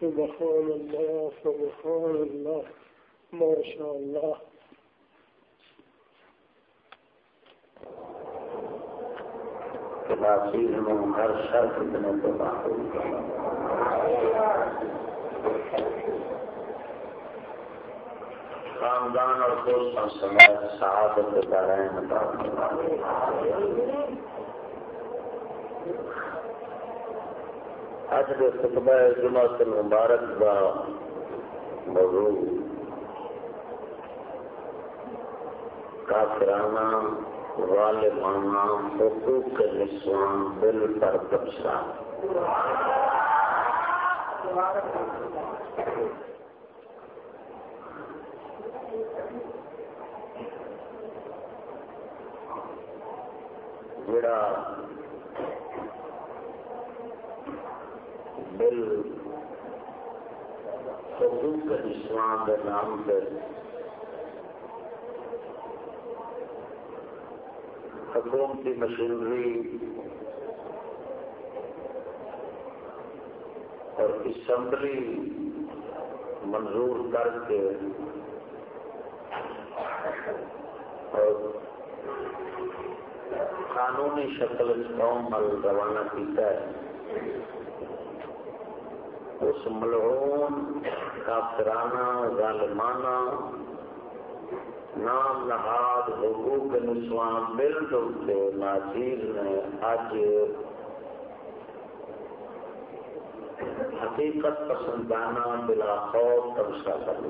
سبحان الله سبحان الله، ما شاء الله. تفاصیل میں ہر شرط اتنے تو خاندان اور دوستوں سمیت صحابت دارین اج کے خطبہ جمعہ المبارک کا موضوع کافرانہ، غالبانہ، حقوق نسوان دل پر تبصرہ جڑا بل حقوق کے نام پہ حکومتی مشینری اور اسمبلی منظور کر کے اور قانونی شکل قوم مل روانہ کیتا ہے۔ اس ملعون کافرانہ، ظالمانہ، نام نہاد، حقوق نسوان بل کے ناچیر نے اج حقیقت پسندانہ بلا خوف تبصرہ کر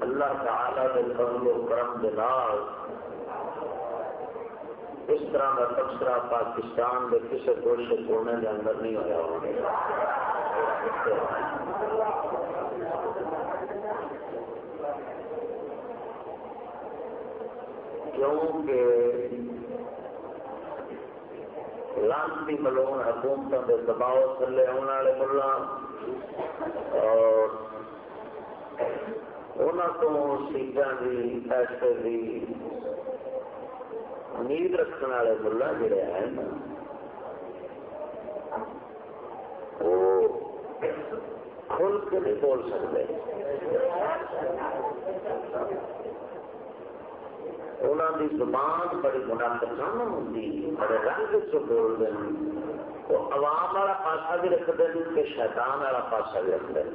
اللہ تعالی کے فضل و کرم دلال اس طرح کا تبصرہ پاکستان کے کسی گوشے کونے کے اندر نہیں ہوا کیونکہ لانتی ملون حکومتوں کے دباؤ تھلے آنے والے ملا اور انہوں سیٹان کی پیسے کی امید رکھنے والے ملا جڑے ہیں وہ کھل کے نہیں بول سکتے انہوں کی زبان بڑی منافقانہ ہوتی بڑے رنگ سے بول ہیں وہ عوام والا پاسا بھی رکھتے ہیں کہ شیطان والا پاسا بھی رکھتے ہیں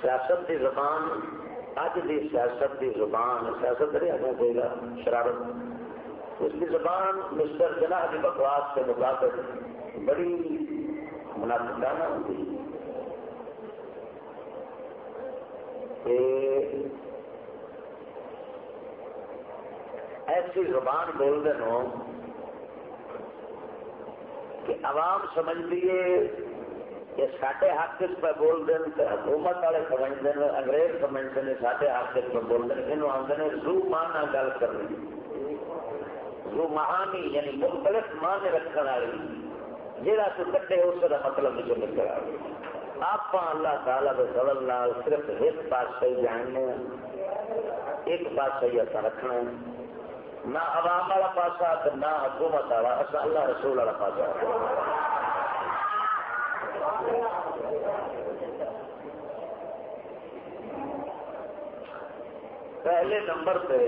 سیاست کی زبان اج کی سیاست کی زبان، سیاست نہیں آنا چاہیے گا شرارت۔ اس کی زبان مسٹر جناح کی بکواس کے مطابق بڑی منافقانہ ہوتی ایسی زبان بول دے نو کہ عوام سمجھ لیے کہ سارے حق پہ بول دیں حکومت والے سمجھتے ہیں انگریز سمجھتے ہیں سارے حق پہ بول دیں یہ آتے ہیں زو مان گل کرنی زو مہانی یعنی مختلف مان رکھنے والی جہاں تو کٹے اس کا مطلب نہیں نکل آ آپ اللہ تعالیٰ کے فضل نال صرف ایک پاس صحیح جاننے ایک پاس صحیح ایسا رکھنا ہے۔ نہ عوام والا پاسا نہ حکومت والا اصل اللہ رسول والا پاسا۔ پہلے نمبر پہ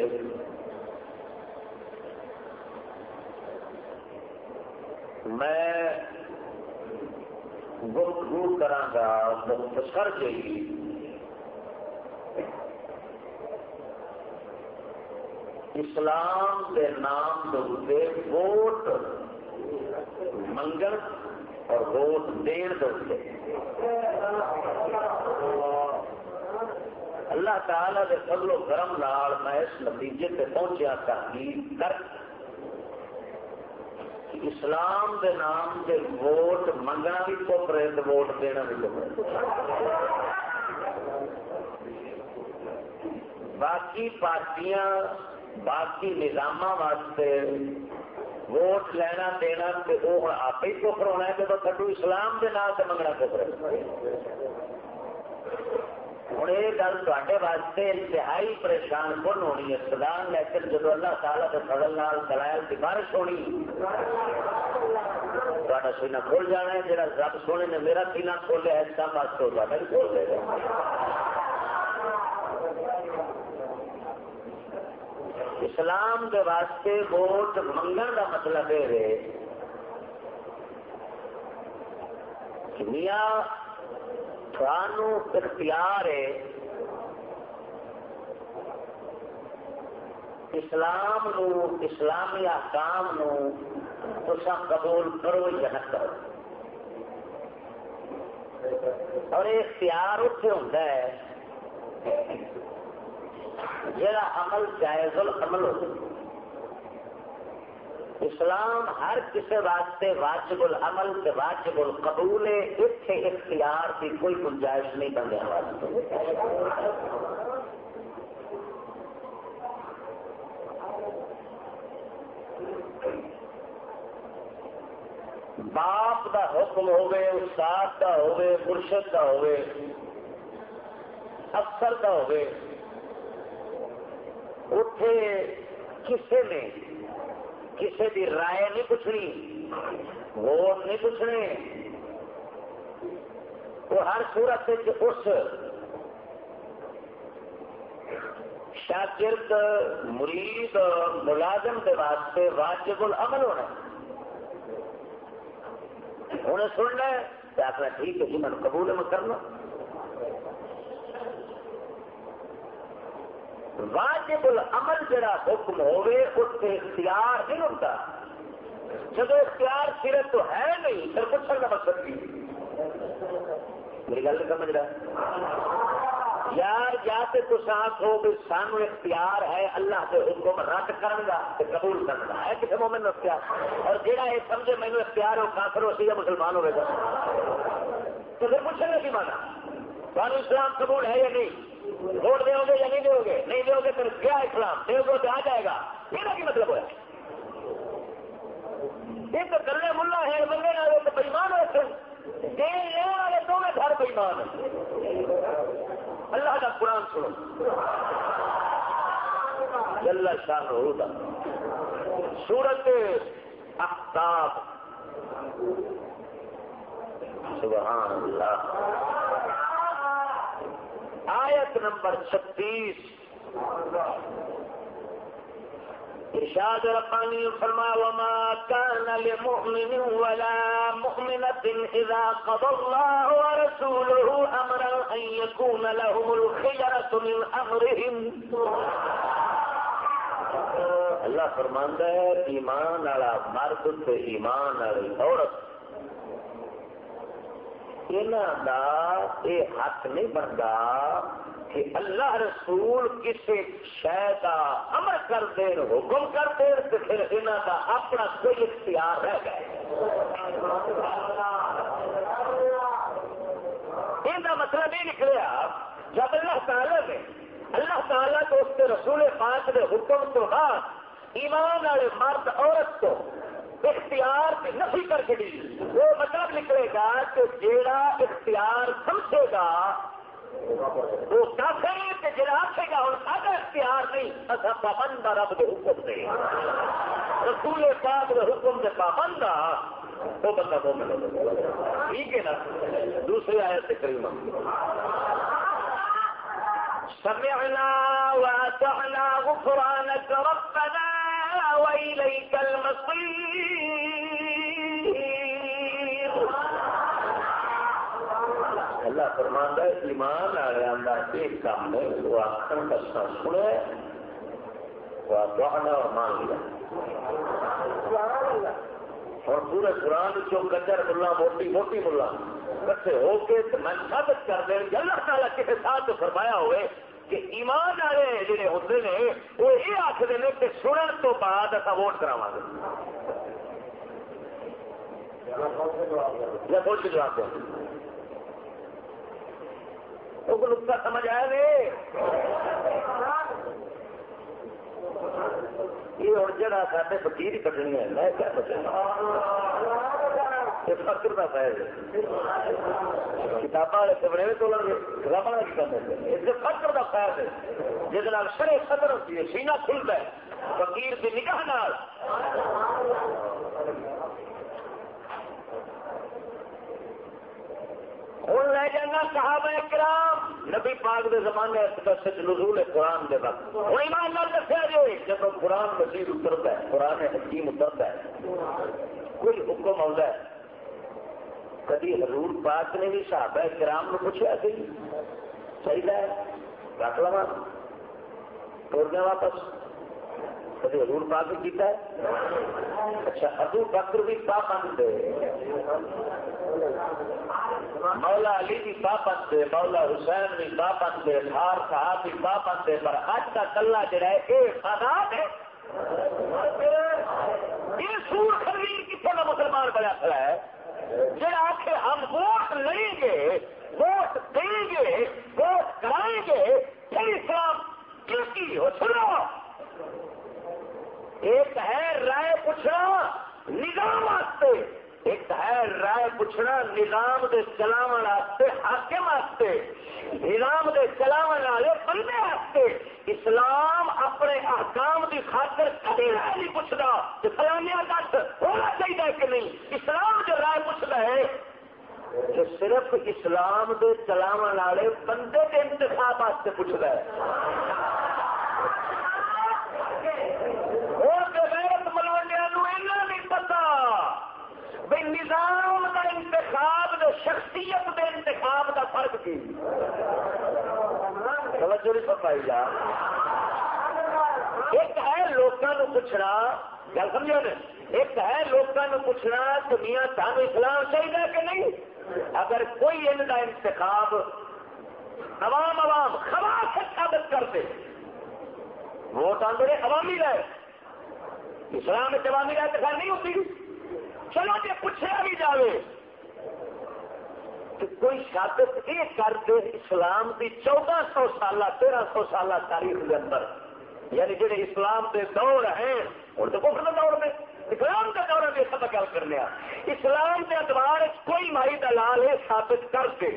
میں گفتگو کرا گا مختصر جی اسلام کے نام دے ووٹ منگن اور ووٹ دین دے اللہ تعالی کے فضل و کرم نال میں اس نتیجے سے پہنچیا تحقیق کر۔ اسلام دے نام دے ووٹ منگنا بھی کفر ہے ووٹ دینا بھی کفر باقی پارٹیاں، باقی نظام واسطے ووٹ لینا دینا وہ آپ ہی کفر ہونا ہے، جب کٹو اسلام کے نام سے منگنا کفر ہوں یہ گل تے واسطے انتہائی پریشان کن ہونی ہے۔ سدان لیکن جب اللہ تعالیٰ کے فضل نال دلائل کی بارش ہونی تا سینا کھول جانا ہے۔ جہاں رب سونے نے میرا سینا کھولیا ہے اس کام واسطے کھول دے گا اسلام کے واسطے ووٹ منگن کا مطلب یہ ہے میاں اختیار ہے۔ اسلام نو، اسلامی احکام نو تسا قبول کرو یا نہ کرو۔ اور یہ اختیار اتنے ہوتا ہے۔ جا عمل جائز العمل ہو اسلام ہر کسی واسطے واجب العمل سے واجب القبول اتنے اختیار کی کوئی گنجائش نہیں بننے واسطے باپ دا حکم ہوے استاد دا ہوے مرشد دا ہوے افسر دا ہوے اتے کسی نے کسی کی رائے نہیں پوچھنی ووٹ نہیں پوچھنے۔ وہ ہر صورت اس شاگرد، مرید، ملازم کے واسطے واجب العمل ہونا۔ انہیں سننا ہے آخر ٹھیک ہے جی میں قبول میں کرنا۔ واجب العمل جڑا حکم ہوئے اس سے اختیار نہیں ہوتا۔ جب اختیار صرف تو ہے نہیں، پھر پوچھنے کا مقصد کی؟ میری گل سمجھ رہا۔ یار، یا تو کچھ آخ ہو بھی سانو اختیار ہے اللہ کے حکم رد کرنے کا قبول کرنے کا ہے کسی مومن اختیار؟ اور جہاں یہ سمجھے مینو اختیار ہو کافر ہو سی مسلمان ہوئے گا۔ تو پھر پوچھنے کی مانا سانو اسلام قبول ہے یا نہیں؟ ووٹ دو گے یا نہیں دو گے؟ نہیں دو گے پھر کیا اسلام دو گے تو آ جائے گا۔ یہ کی مطلب ہوا ایک کرنے ملا ہے منگے والے تو بےمان ہوتے دینے والے دونوں گھر بےمان اللہ کا قرآن سنو۔ اللہ شاہ ہوگا سورت اختاب سبحان اللہ۔ آیت نمبر چھتیس۔ ارشاد ربانی فرما وما كان لمؤمن ولا مؤمنة إذا قضى الله ورسوله أمرا أن يكون لهم الخيرة من أمرهم۔ اللہ فرماندہ ہے، ایمان والا مرد ایمان والی عورت یہ حق نہیں بنتا کہ اللہ رسول کسی شہ کا امر کر دین حکم کر دین تو پھر یہاں کا اپنا کوئی اختیار رہ گئے یہ مطلب یہ نکلیا جب اللہ تعالی نے اللہ تعالیٰ تو اس کے رسول پاک کے حکم تو بعد ایمان والے مرد عورت کو اختیار کی نفی کر کے دی۔ وہ مطلب نکلے گا کہ جیڑا اختیار سمجھے گا، وہ کافر کہ جڑا آخے گا، ہوں اگر اختیار نہیں اصا پابند رب کے حکم دے۔ رسول پاک کے حکم سے پابند وہ بندہ وہ ملے ٹھیک ہے نا؟ دوسرے آئے سے کریم۔ سمعنا واتعنا غفرانك ربنا وإليك المصير. اللہ فرمان ایمان والے اللہ ایک کام ہے، وہ آخر کا سنے، وہ دعنا اور مان لیا۔ اور پورے قرآن چو گجر ملا، موٹی موٹی ملا کٹھے ہو کے میں ثابت کر دیں اللہ تعالیٰ کسی ساتھ فرمایا ہوئے کہ ایمان والے جڑے ہوتے ہیں وہ یہ آخر نے کہ سنن تو بعد اصا ووٹ کرا گے۔ یا سوچ کے جواب دیں وہ نقطہ سمجھ آیا گے یہ ہوں جہاں سارے فکیر کٹنی ہے، میں کیا سوچا فکر کا فائد کتاباں والے کمرے میں تولن گے۔ کتاباں کی کرنے اس فکر کا فائد ہے۔ جس شرے صدر ہوتی ہے، سینہ کھلتا ہے۔ فقیر کی نگاہ نال۔ ہوں لے جانا صحابہ کرام۔ نبی پاک دے زمانے نزول قرآن دے وقت۔ ہوں ایمان نال دسیا جی جب قرآن مزید اترتا ہے، قرآن حکیم اترتا ہے۔ کوئی حکم آتا ہے۔ کدی حضور پاک نے بھی صحابہ کرام نے پوچھا سی چاہیے رکھ لوا توڑ گیا واپس۔ کبھی حضور پاک بھی کیتا ہے؟ اچھا حضور بکر بھی پابند مولا علی بھی پابند ہے مولا حسین بھی پابند ہے ہار صاحب بھی پابند ہے پر اج کا کلا جڑا ہے یہ آزاد ہے۔ یہ سور خرید کتنے کا مسلمان بنا کھڑا ہے؟ جہاں آخر ہم ووٹ لیں گے ووٹ دیں گے ووٹ کرائیں گے، پھر اسلام کی ہو، سنو۔ ایک ہے رائے پوچھنا نظام واسطے۔ ایک ہے رائے پوچھنا نظام دے چلاو واسطے، حاکم واسطے۔ نظام دے چلاو والے بندے واسطے۔ اسلام اپنے احکام دی خاطر کبھی رائے نہیں پوچھتا کہ فلانیا دس ہونا چاہیے کہ نہیں۔ اسلام جو رائے پوچھتا ہے کہ صرف اسلام دے چلاو والے بندے کے انتخاب واسطے پوچھتا ہے۔ نظام کا انتخاب دے شخصیت دے انتخاب کا فرق کی؟ توجہ نہیں پائی جا. ایک ہے لوگوں پوچھنا، گل سمجھو نا؟ ایک ہے لوگوں پوچھنا کہ میاں سان اسلام چاہیے کہ نہیں؟ اگر کوئی ان کا انتخاب عوام عوام خواہ ثابت کر دے ووٹ آدھے عوامی رائے اسلام عوامی رائے تو نہیں ہوتی۔ چلو جی پوچھا بھی جائے کہ کوئی شادت یہ کر دے اسلام کی چودہ سو سالہ، تیرہ سو سالہ تاریخ کے اندر۔ یعنی جہے اسلام کے دور ہیں ہوں تو کفر دور میں، اسلام کا دور میں سب گل کرنے اسلام کے ادوار کوئی مائی دلال ہے ثابت کر دے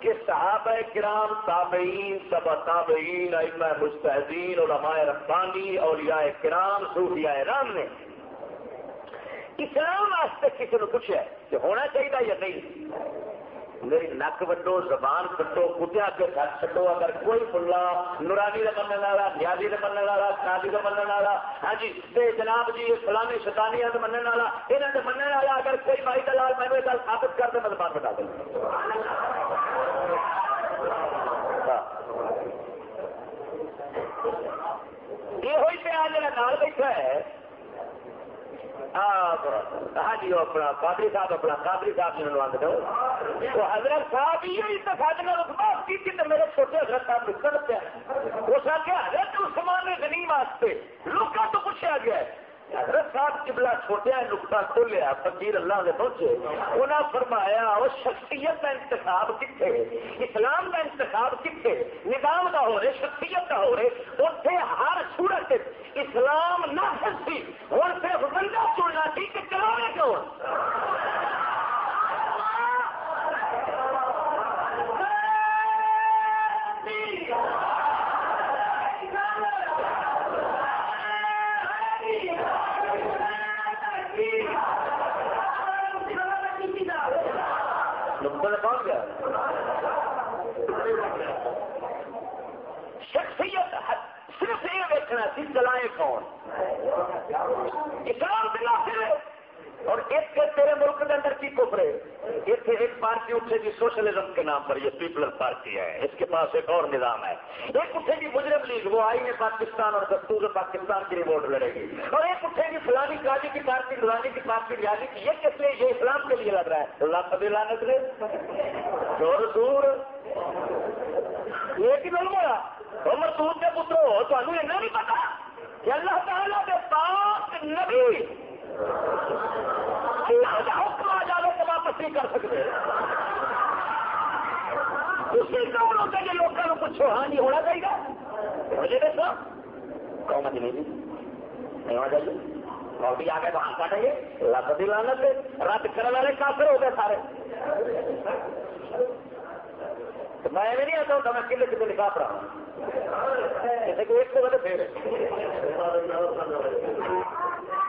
کہ صحابہ کرام، تابعین سب تابعین، ائمہ مستحدین، علماء ربانی، اولیاء کرام، صوفیاء رام نے اسلام واسطے کسی نے پوچھا کہ ہونا چاہیے یا نہیں؟ میری نک وڈو، زبان کٹو کتیا کے گھر چڈو اگر کوئی ملا، نورانی کا منع والا نیازی کا منع والا شادی کا منع والا ہاں جی جناب جی فلانی شتانیا کا منع والا یہاں کے منع والا اگر کوئی بھائی دلال میں نے گل ثابت کر دے، میں زبان بتا دوں۔ ہاں۔ یہ ہوئی پہ آج نال بیٹھا ہے ہاں، ہاں جی اپنا قادری صاحب، اپنا قادری صاحب دو تو حضرت صاحب یہ اتفاق نے کی کہ میرے چھوٹے حضرت صاحب لکھن پہ اس حضرت عثمان غنی واسطے۔ لوگوں تو پوچھا گیا ہے۔ حضرت صاحب کبلا چھوٹیا نقطہ کھولیا فقیر اللہ نے پہنچے۔ انہیں فرمایا، وہ شخصیت کا انتخاب کتنے اسلام کا انتخاب کتنے نظام کا ہو رہے، شخصیت کا ہو رہے۔ اتنے ہر صورت اسلام نہ سی اور صرف بندہ چننا سی کہ چلانے کیوں؟ شخصیت صرف یہ دیکھنا سی چلائے کون؟ اسلام دلا اور ایک تیرے ملک کے اندر کی کفرے اتنے ایک پارٹی اٹھے گی سوشلزم کے نام پر، یہ پیپلز پارٹی ہے۔ اس کے پاس ایک اور نظام ہے۔ ایک اٹھے گی مجرم لیگ، وہ آئی ہے پاکستان اور دستور پاکستان کے لیے ووٹ لڑے گی۔ اور ایک اٹھے گی فلانی کاجی کی پارٹی، فلانی کی پارٹی ریاضی کی۔ یہ کس لیے؟ یہ اسلام کے لیے لڑ رہا ہے۔ اللہ کبھی لانت لے۔ دور دور۔ یہ کی ظلم ہوا عمر دور کے پترو تمہیں نہیں پتا کہ اللہ تعالیٰ کے پاک نبی حکم آ جائے تو واپس نہیں کر سکتے۔ اسی کون ہوتے لوگوں کو پوچھو ہاں جی ہونا چاہیے؟ مجھے دیکھو نہیں نہیں آ آ گئے تو کاٹیں گے۔ لت لانت رد کرنے والے کافر ہو گئے سارے۔ میں نہیں آتا میں کلے کتنے نکاح پڑھا مطلب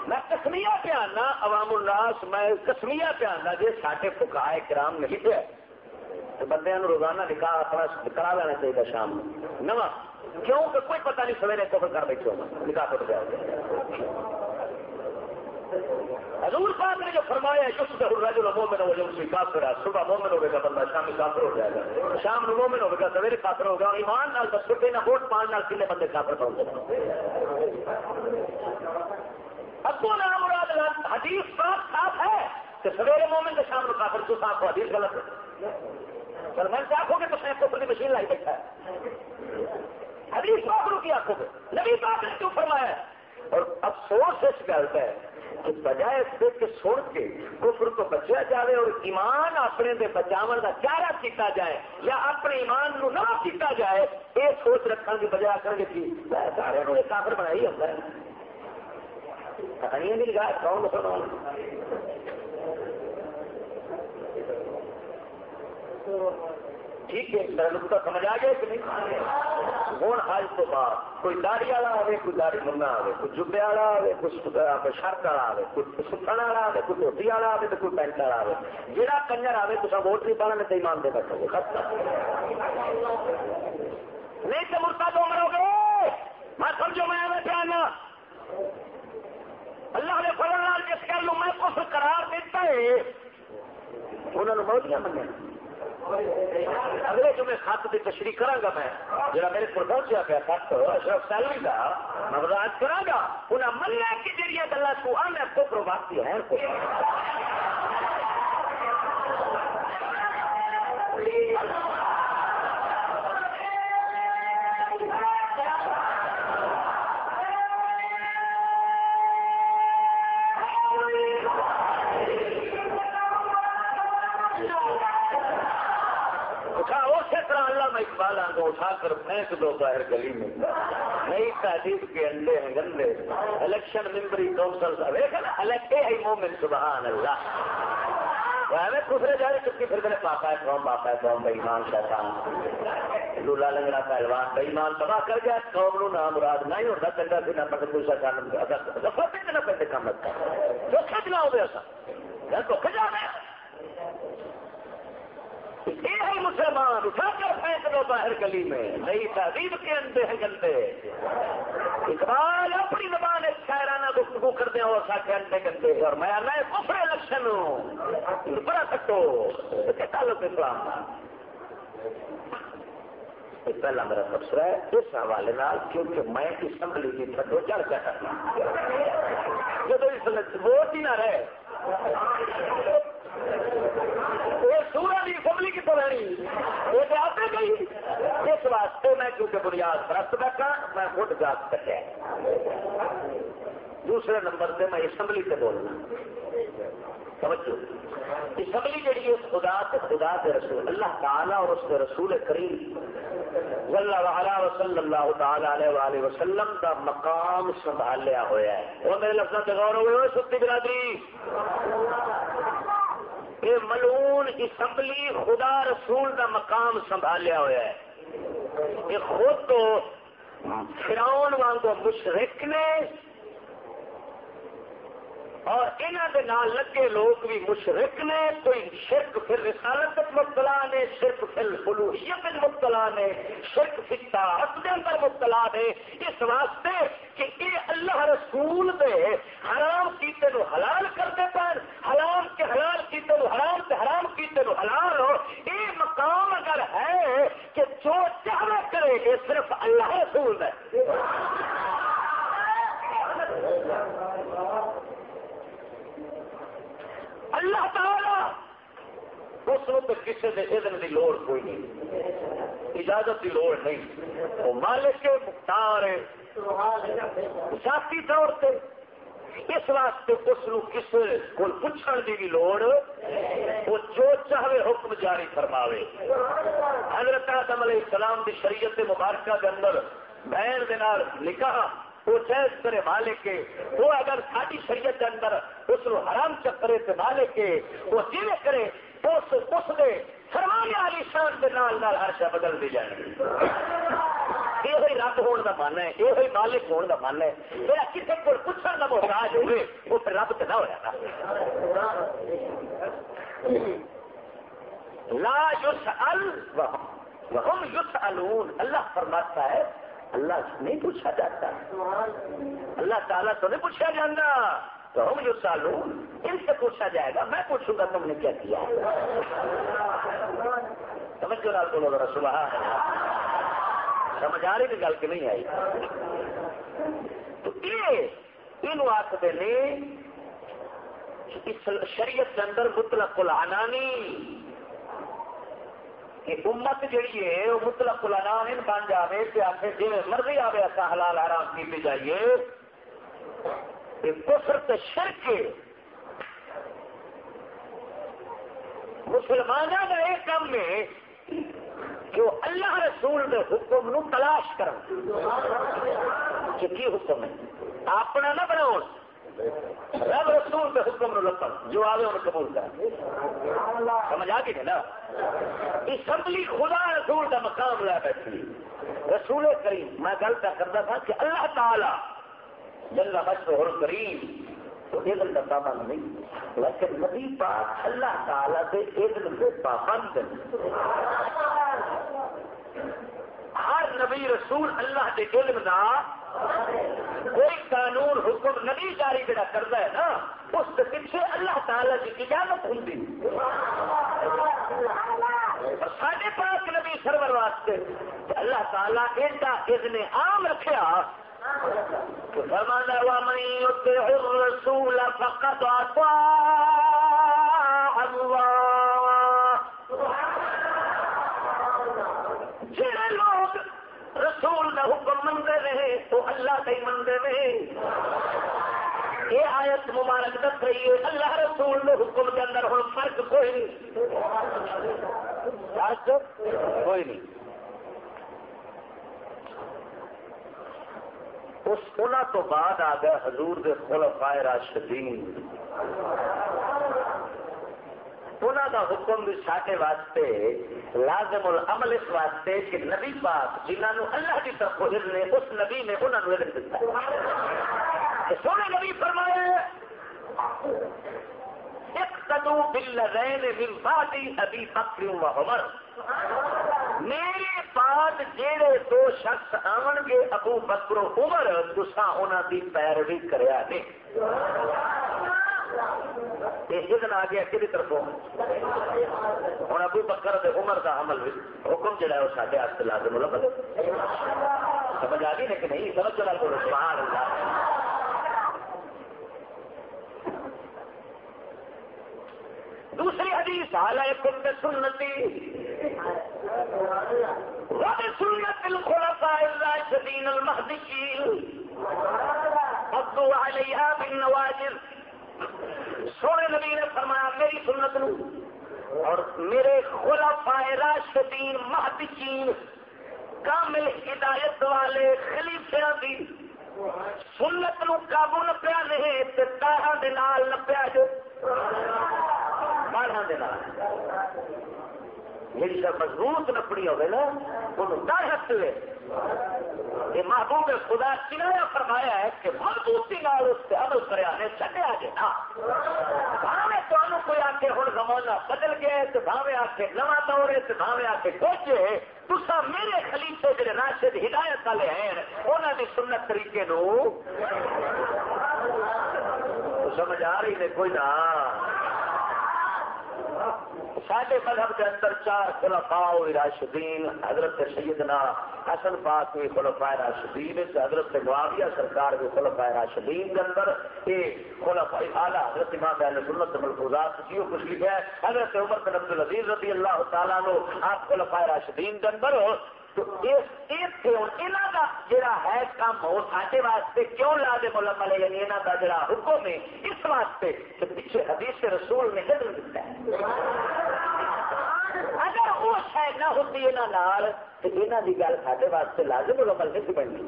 میں کسمیا پیانا عوام الناس، میں کسمیا پیانا جی سارے فکائے کرام نہیں پہ۔ بندے روزانہ نکاح اپنا کرا لینا چاہیے شام نواں، کیوں؟ کہ کوئی پتہ نہیں سویرے کفر کر بیٹھے ہونا نکاح ٹوٹ جائے حضور پاک نے جو فرمایا یوسف الرجل مومن ہو جائے کافر صبح مومن ہوگا گا، بندہ شام کافر ہو جائے گا۔ شام نو مومن ہوگا سویرے کافر ہوگا اور ایمان نال دس روپے نہ، ووٹ پان نال کنے بندے کافر پہنچ جائے ابو نام مراد حدیث پاک صاف ہے کہ سویرے مومن کے شام نو کافر، تو صاف ہو، حدیث غلط ہے۔ سلمان سے آنکھوں گے تو شاید کو مشین لائی بیٹھا ہے۔ حدیث پاک رو کی آنکھوں پہ۔ نبی پاک نے کیوں فرمایا اور افسوس اس گل ہے کہ بجائے سے کہ سن کے کفر کو بچا جائے اور ایمان اپنے دے بچاو کا چارہ کیتا جائے یا اپنے ایمان نو نہ کیتا جائے، یہ سوچ رکھنے کی بجائے کر کے سارے یہ کافر بنائی ہوتا ہے۔ کہانیاں نہیں گا کون مسلمان ٹھیک ہے میرا نقطہ سمجھ آ گیا کہ نہیں؟ ہوں حج تو بعد، کوئی داڑی والا آئے کوئی داڑی منا آئے کوئی جبے والا آئے کوئی شرط والا آئے کوئی سکھن والا آئے کوئی دھوتی والا آئے تو کوئی پینٹ والا آئے جہاں کنجر آئے تو ووٹ نہیں پانا نہیں مان دے بیٹھو گے نہیں تو مرتا تو مرو گے۔ میں سمجھو، میں بیٹھا نا اللہ نے فضل جس گل میں کچھ قرار دیتا ہے انہوں نے بہت منگا اگلے جمعے خط کی تشریح کرا گا میں جڑا میرے کو پہنچیا پیا خط، اشرف سیلوی کا میں وضاحت کرا گا انہیں ملنا کہ جہیا گلا تو آنا کو you. ہے اقبال کو اٹھا کر پھینک دو باہر گلی میں۔ نئی تحریر کے انڈے ہیں گندے۔ الیکشن ممبری کونسل الیکٹے مومن، سبحان اللہ۔ میں دوسرے جا رہے چکی پھر میرے پاپا ہے قوم باپا ہے قوم بےمان شیطان۔ لولا لنگڑا پہلوان بےمان تباہ کر گیا، قوم نو نام مراد نہیں ہوتا، چنگا سی نہ پڑھ کوئی شیطان دفعہ پہ نہ پہلے کام جو کھجنا ہو گیا سا تو کھجا میں یہ مسلمان اٹھا کر پھینک دو باہر گلی میں، نئی تہذیب کے اندے ہیں گندے۔ اقبال اپنی زبان ایک شاعرانہ گفتگو کر دیں اور ساتھ انڈے گندے اور میں نئے کفر الیکشن ہوں۔ بڑا سکو تعلق اسلام پہلا میرا تبصرہ ہے۔ اس حوالے نال کیونکہ میں اسمبلی کی تھڈو چڑھ کیا کرنا جب اس ووٹ ہی نہ رہے۔ سورہ علی اسمبلی کی تو رہی تو آپ گئی اس واسطے میں کیونکہ بنیاد پرست بیٹھا، میں خود جات سکیا۔ دوسرے نمبر سے میں اسمبلی سے بولنا۔ سمجھو اسمبلی جہی اس خدا سے خدا کے رسول، اللہ تعالیٰ اور اس کے رسول کریم اللہ وسلم اللہ تعالی علیہ وسلم کا مقام سنبھالیا ہوا ہے۔ وہ میرے لفظ غور ہوئے ہوئے ستی برادری! یہ ملون اسمبلی خدا رسول کا مقام سنبھالیا ہوا ہے۔ یہ خود تو فراؤن وانگو مشرق نے اور انہوں کے نام لگے لوگ بھی مشرق نے، کوئی شرک پھر رسالت مبتلا نے، شرک پھر فلوحیت مبتلا نے، شرک فتا کے اندر مبتلا نے۔ اس واسطے کہ یہ اللہ رسول دے حرام کیتے نو حلال کرتے پر حرام کے حلال کیتے نو حرام سے حرام کیتے نو حلال۔ ہو یہ مقام اگر ہے کہ جو چاہے کرے، یہ صرف اللہ رسول ہے اللہ تعالی! اس وقت کسی کے ادن کی لوڑ کوئی نہیں۔ اجازت کی لوڑ نہیں۔ وہ مالک مختار ہے۔ ذاتی طور سے اس واسطے اس کسی کو پوچھنے کی بھی لوڑ۔ وہ جو چاہے حکم جاری فرماوے۔ حضرت آدم علیہ السلام کی شریعت مبارکہ کے اندر بہن کے نکاح وہ جائز کرے مالک کے، وہ اگر ساری شریعت کے اندر اس کو حرام چکرے سے مالک کے، وہ جی کرے تو اس اس دے فرمانے والی شان کے نال نال ہر شا بدل دی جائے۔ یہ رب ہونے کا من ہے یہ مالک ہونے کا من ہے۔ میرا کسی کو پوچھنے کا محتاج ہوئے، وہ پھر رب تو نہ ہوا لا یوس الحم یوس اللہ فرماتا ہے اللہ سے نہیں پوچھا جاتا۔ اللہ تعالیٰ تو نہیں پوچھا جانا تو ہم جو سالوں ان سے پوچھا جائے گا، میں پوچھوں گا تم نے کیا کیا۔ سمجھ جو رات بولو ذرا صبح سمجھ آ رہی گل کہ نہیں آئی؟ تو یہ، ان آخر نے شریعت کے اندر مطلق العنانی امت جہی ہے، وہ مطلب الانام بن جائے کہ آخر جی مرضی آئے ایسا حلال آرام کی جائیے۔ کفر شرک مسلمانوں کا یہ کام ہے کہ وہ اللہ رسول کے حکم نو تلاش کر حکم ہے؟ اپنا نہ بناؤ رب رسول کے حکم نو لپن جو آئے انہوں قبول کر سمجھ آ گئی نا؟ اسمبلی خدا رسول کا مقام لے بیٹھی۔ رسول کریم، میں گل کیا کرتا تھا کہ اللہ تعالی جل مشہور کریم تو علم کا پابند نہیں۔ لیکن نبی پاک اللہ تعالی کے علم کے پابند ہر نبی رسول اللہ کے علم کا کوئی قانون حکم نبی جاری جڑا کرتا ہے نا، اس کے پیچھے اللہ تعالی کی اجازت ہوں سارے پاس نبی سرور واسطے اللہ تعالیٰ ایڈا اذن عام رکھا فرمانا ومن يطع الرسول فقد اطاع الله۔ جڑے رسول کا حکم منگے رہے تو اللہ کا ہی منگے رہے یہ آیت مبارک دس رہی ہے، اللہ رسول نے حکم کے اندر ہوں فرق کوئی نہیں۔ کوئی نہیں۔ اس تو بعد آ گیا حضور دے خلفائے راشدین۔ انہوں کا حکم بھی سارے واسطے لازم العمل اس واسطے کہ نبی پاک جنہوں اللہ کی طرف علم نے اس نبی نے انہوں نے علم دیتا سونے نبی فرمائے ایک کدو بل رہے من بعد ابھی بکری و عمر۔ میرے بعد جہے دو شخص آن گے، ابو بکرو عمر تسا انہوں کی پیروی کریا نہیں آ گیا کہ طرف ہوں ابو بکر دے عمر کا عمل حکم جڑا ہے وہ سارے ہاتھ لازم لگ سمجھ آ گئی نا کہ نہیں؟ سمجھ چلا بولو سبحان اللہ۔ دوسری حدیث حال ہے کل سنتی۔ سنت الخلفاء الراشدين المهديين عضوا عليها بالنواجذ سونے نبی نے فرمایا، میری سنت نو۔ اور میرے خلفائے راشدین مہدکین کامل ہدایت والے خلیفیاں دی سنت نو قابو نپیا نہیں، تے تاہاں دے نال نپیا جو۔ ماڑھاں دے نال۔ میری سب مضبوط نپڑی ہوگی نا، انہوں ڈر ہستے یہ محبوب خدا کنایا، فرمایا ہے کہ مضبوطی نال اس سے عمل کریا نے چڈیا جی نا۔ بھاوے تمہیں کوئی آ کے ہوں زمانہ بدل گیا ہے تو بھاوے آ کے نواں دور ہے تو بھاوے آ کے پہنچے تصا میرے خلیفے جڑے راشد ہدایت والے ہیں انہوں کی سنت طریقے نو۔ سمجھ آ رہی نے کوئی نہ سارے مذہب کے اندر چار خلفاء راشدین، حضرت سیدنا حسن پاک بھی خلفاء راشدین حضرت معاویہ سرکار بھی خلفاء راشدین کے اندر یہ خلفاء اعلیٰ حضرت امام اہل سنت ملفوظات کی کچھ لکھا ہے؟ حضرت عمر بن عبد العزیز رضی اللہ تعالیٰ نے آپ خلفاء راشدین کے اندر تو کا جڑا ہے کام وہ سارے واسطے کیوں لا دے ملم یعنی یہاں کا جڑا حکم ہے، اس واسطے کہ پیچھے حدیث رسول نے حضر دیتا ہے۔ اگر وہ شاید نہ ہوتی یہاں تو یہاں کی گل سارے واسطے لازم نہیں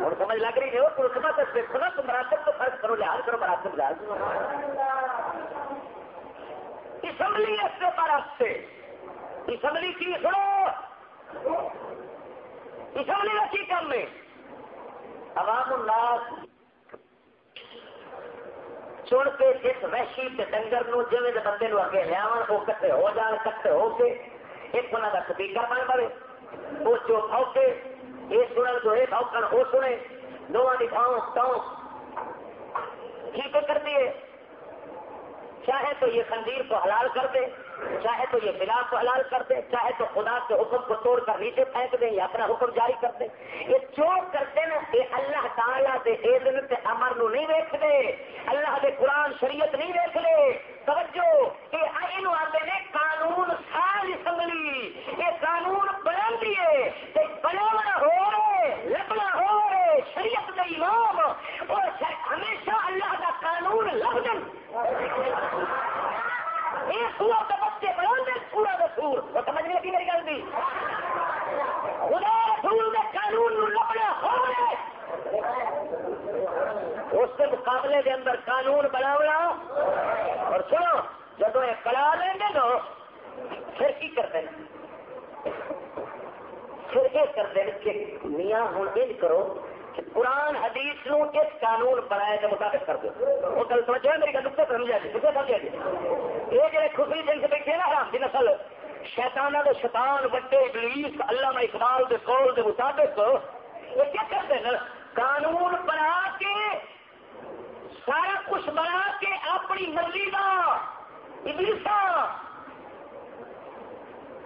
ہوں، سمجھ لگ رہی ہے؟ وہ پوچھنا تو دیکھو تو تو کرو، لحاظ کرو مراسب لحاظ اسمبلی اس برف سے اسمبلی کی سنو۔ اسمبلی کا کی کم ہے عوام الناس چن کے جس وحشی کے ڈنگر نو جی بندے نو اگے لیا وہ کٹے ہو جان کٹے ہو کے ایک انہوں کا سپیکر بن پڑے وہ جو فوکے یہ سنن جو ہے فوکن وہ سنے۔ دونوں کی تھاؤں تاؤں ٹھیک کر دیے چاہے تو یہ خنزیر کو حلال کر دے، چاہے تو یہ بلا کو حلال کر دے، چاہے تو خدا کے حکم کو توڑ کر نیچے پھینک دیں یا اپنا حکم جاری کر دے۔ یہ جو کرتے نا یہ اللہ تعالیٰ دے اذن تے امر نو نہیں ویک دے، اللہ دے قرآن شریعت نہیں ویک لے توجہ، یہ آتے نے قانون سال اسمبلی یہ قانون بنا دیے بنا ہو رہے، لبنا ہو رہے۔ شریعت دے امام اور ہمیشہ اللہ کا قانون لفظ یہ سور کے بچے بنا دے پورا دسور وہ سمجھ نہیں لگی میری گل بھی خدا رسول نے قانون لپنا ہو اس کے مقابلے کے اندر قانون بناونا۔ اور سنو جب یہ کرا لیں گے نا، پھر کی کرتے ہیں؟ پھر یہ کرتے ہیں کہ میاں ہوں یہ کرو۔ قرآن حدیث نو اس قانون بنائے کے مطابق کر دو۔ وہ گل سمجھو میری گل دکھتے سمجھا جی دکھتے سمجھا جی یہ جڑے خفی دن سے بیٹھے نا حرام دی نسل شیطانہ دے شیطان بڑے ابلیس، علامہ اقبال دے قول دے مطابق، یہ کیا کرتے ہیں؟ قانون بنا کے، سارا کچھ بنا کے اپنی مرضی کا ابلیسا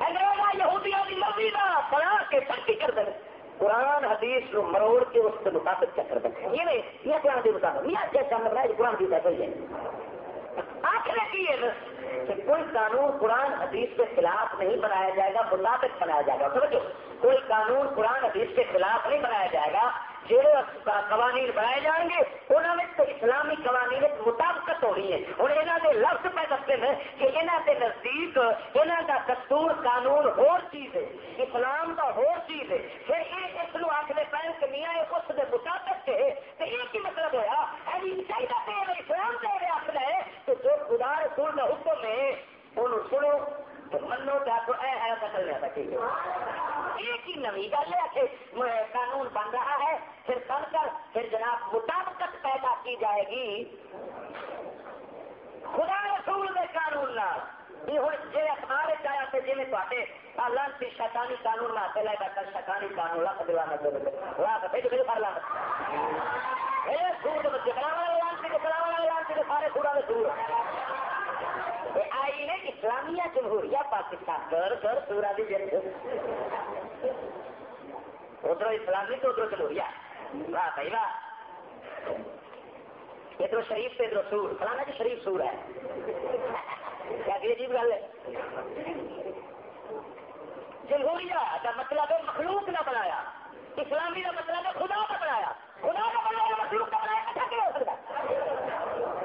انگریزا یہودیاں کی مرضی کا بنا کے ترقی کر دیں۔ قرآن حدیث نو مروڑ کے اس کے مطابق چکر دیں یہ نہیں، یہ قرآن کے مطابق۔ یہ کیا رہا ہے قرآن کی بات ہے۔ آخر کی ہے کہ کوئی قانون قرآن حدیث کے خلاف نہیں بنایا جائے گا، مطابق بنایا جائے گا۔ سمجھو؟ کوئی قانون قرآن حدیث کے خلاف نہیں بنایا جائے گا جہاں قوانین بنائے جان گے انہوں میں تو اسلامی قوانین مطابقت ہو رہی ہے ہوں یہاں کے لفظ پہ دستے ہیں کہ یہاں کے نزدیک یہاں کا دستور قانون ہو چیز ہے، اسلام کا ہو چیز ہے۔ پھر یہ اس کو آخر پہن کہ میاں اس کے مطابق ہے، تو یہ کی مطلب ہوا یعنی چاہیے اسلام کا یہ آخر ہے کہ جو خدا رسول کا حکم ہے، انہوں سنو۔ تو منو تو آپ اے ہے ایک ہی نوی گل ہے کہ قانون بن رہا ہے پھر بن کر پھر جناب مطابقت پیدا کی جائے گی خدا رسول کے قانون یہ ہوں جی اخبار تو جی تے لانسی شیطانی قانون میں ہاتھ لے شیطانی قانون لکھ دیوانا بھیج بھیج کر سور بچے لانسی لانسی سارے سورا سور اسلامیہ جمہوریہ پاکستان؟ کر کر پورا بھی دن ادھر اسلامی تو ادھر جمہوریہ۔ واہ بھائی واہ۔ ادھر شریف سے ادھر سور۔ فلانا جی شریف سور ہے۔ کیا عجیب گل ہے؟ جمہوریہ کا مطلب ہے مخلوق نہ بنایا۔ اسلامی کا مطلب ہے خدا کا بنایا۔ خدا کا بنایا، مخلوق کا بنایا اچھا کیوں ہو سکتا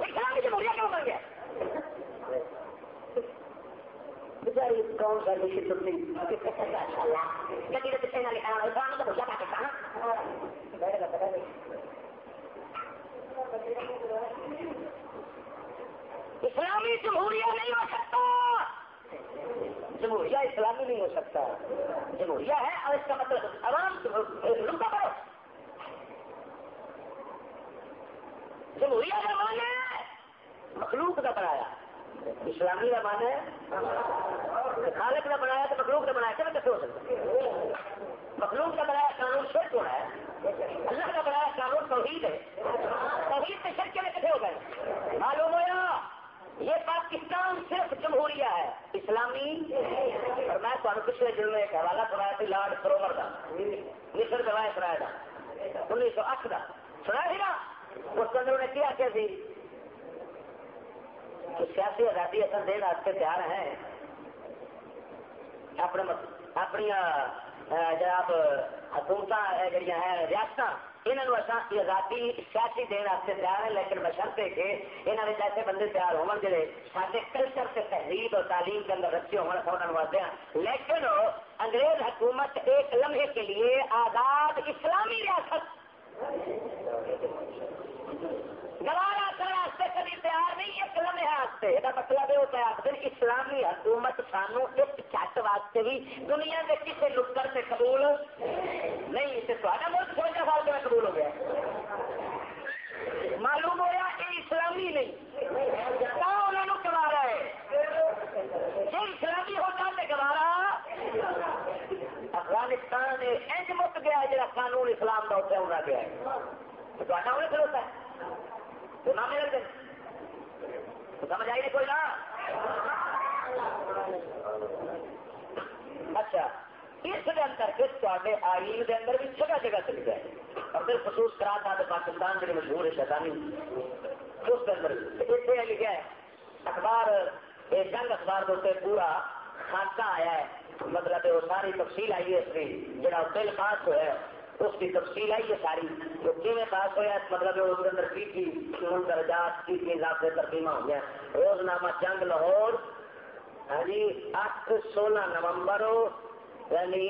اسلامی جمہوریہ کیوں بن گیا بیچاری کون کر دی چھٹی کبھی تو پیچھے نہ لکھا ہے کام تو بھولا پاکستان اسلامی جمہوریہ نہیں ہو سکتا جمہوریہ اسلامی نہیں ہو سکتا جمہوریہ ہے اور اس کا مطلب عوام رکا کرو جمہوریہ کا مان ہے مخلوق کا بنایا اسلامی کا مان ہے۔ خالق نے بنایا تو مخلوق نے بنایا کیا کیسے ہو سکتا؟ مخلوق کا بنایا قانون شرک ہو رہا ہے۔ اللہ کا بنایا قانون توحید ہے۔ توحید سے شرک کے لیے ہو گئے؟ معلوم ہوا یہ پاکستان صرف جمہوریہ ہے۔ اسلامی؟ اور میں تمہیں پچھلے دن میں ایک حوالہ سنایا تھی لارڈ سروور کا۔ مصر دوایا سنایا تھا۔ انیس سو اٹھ کا۔ سنایا تھی نا؟ اس کے اندر انہیں کیا کیا تھی؟ سیاسی آزادی اصل دن واسطے تیار ہیں۔ اپنے اپنی جناب حکومت جہاں ہیں ریاست انہوں اصل آزادی سیاسی دن واسطے تیار ہے لیکن بشرتے کہ یہاں ایسے بندے تیار ہو جڑے سارے کلچر سے تہذیب اور تعلیم کے اندر رکھے ہونا واسطے ہیں لیکن انگریز حکومت ایک لمحے کے لیے آزاد اسلامی ریاست۔ گوارا کرنے کبھی تیار نہیں ایک لمحے واسطے یہ مطلب ہے ہوتا ہے اسلامی حکومت سانو ایک چٹ واسطے بھی دنیا کے کسی نکر سے قبول نہیں تو ملک سوچا سال کے قبول ہو گیا؟ معلوم ہوا یہ اسلامی نہیں۔ انہوں گوارا ہے؟ یہ اسلامی ہوتا تو گوارا۔ افغانستان انج مک گیا جا قانون اسلام کا اتنے ہونا گیا ہے۔ تو ہوتا ہے۔ سمجھ آئی نہیں کوئی نا اچھا اس کے اندر پھر تے آئین کے اندر بھی جگہ جگہ چل گیا اور پھر خصوص کرا تھا پاکستان کے مشہور ہے شیطانی۔ اس کے اندر اتنے لکھا ہے اخبار، یہ جنگ اخبار کے اتنے پورا خاصہ آیا ہے۔ مطلب وہ ساری تفصیل آئی ہے اس کی جہاں بل پاس ہوا ہے۔ اس کی تفصیل آئی ہے ساری۔ جو کیویں پاس ہوا مطلب اس کے اندر کی کی درجات کی کی اضافے ترقیمہ ہو گیا۔ روز نامہ جنگ لاہور ہاں جی اٹھ سولہ نومبر یعنی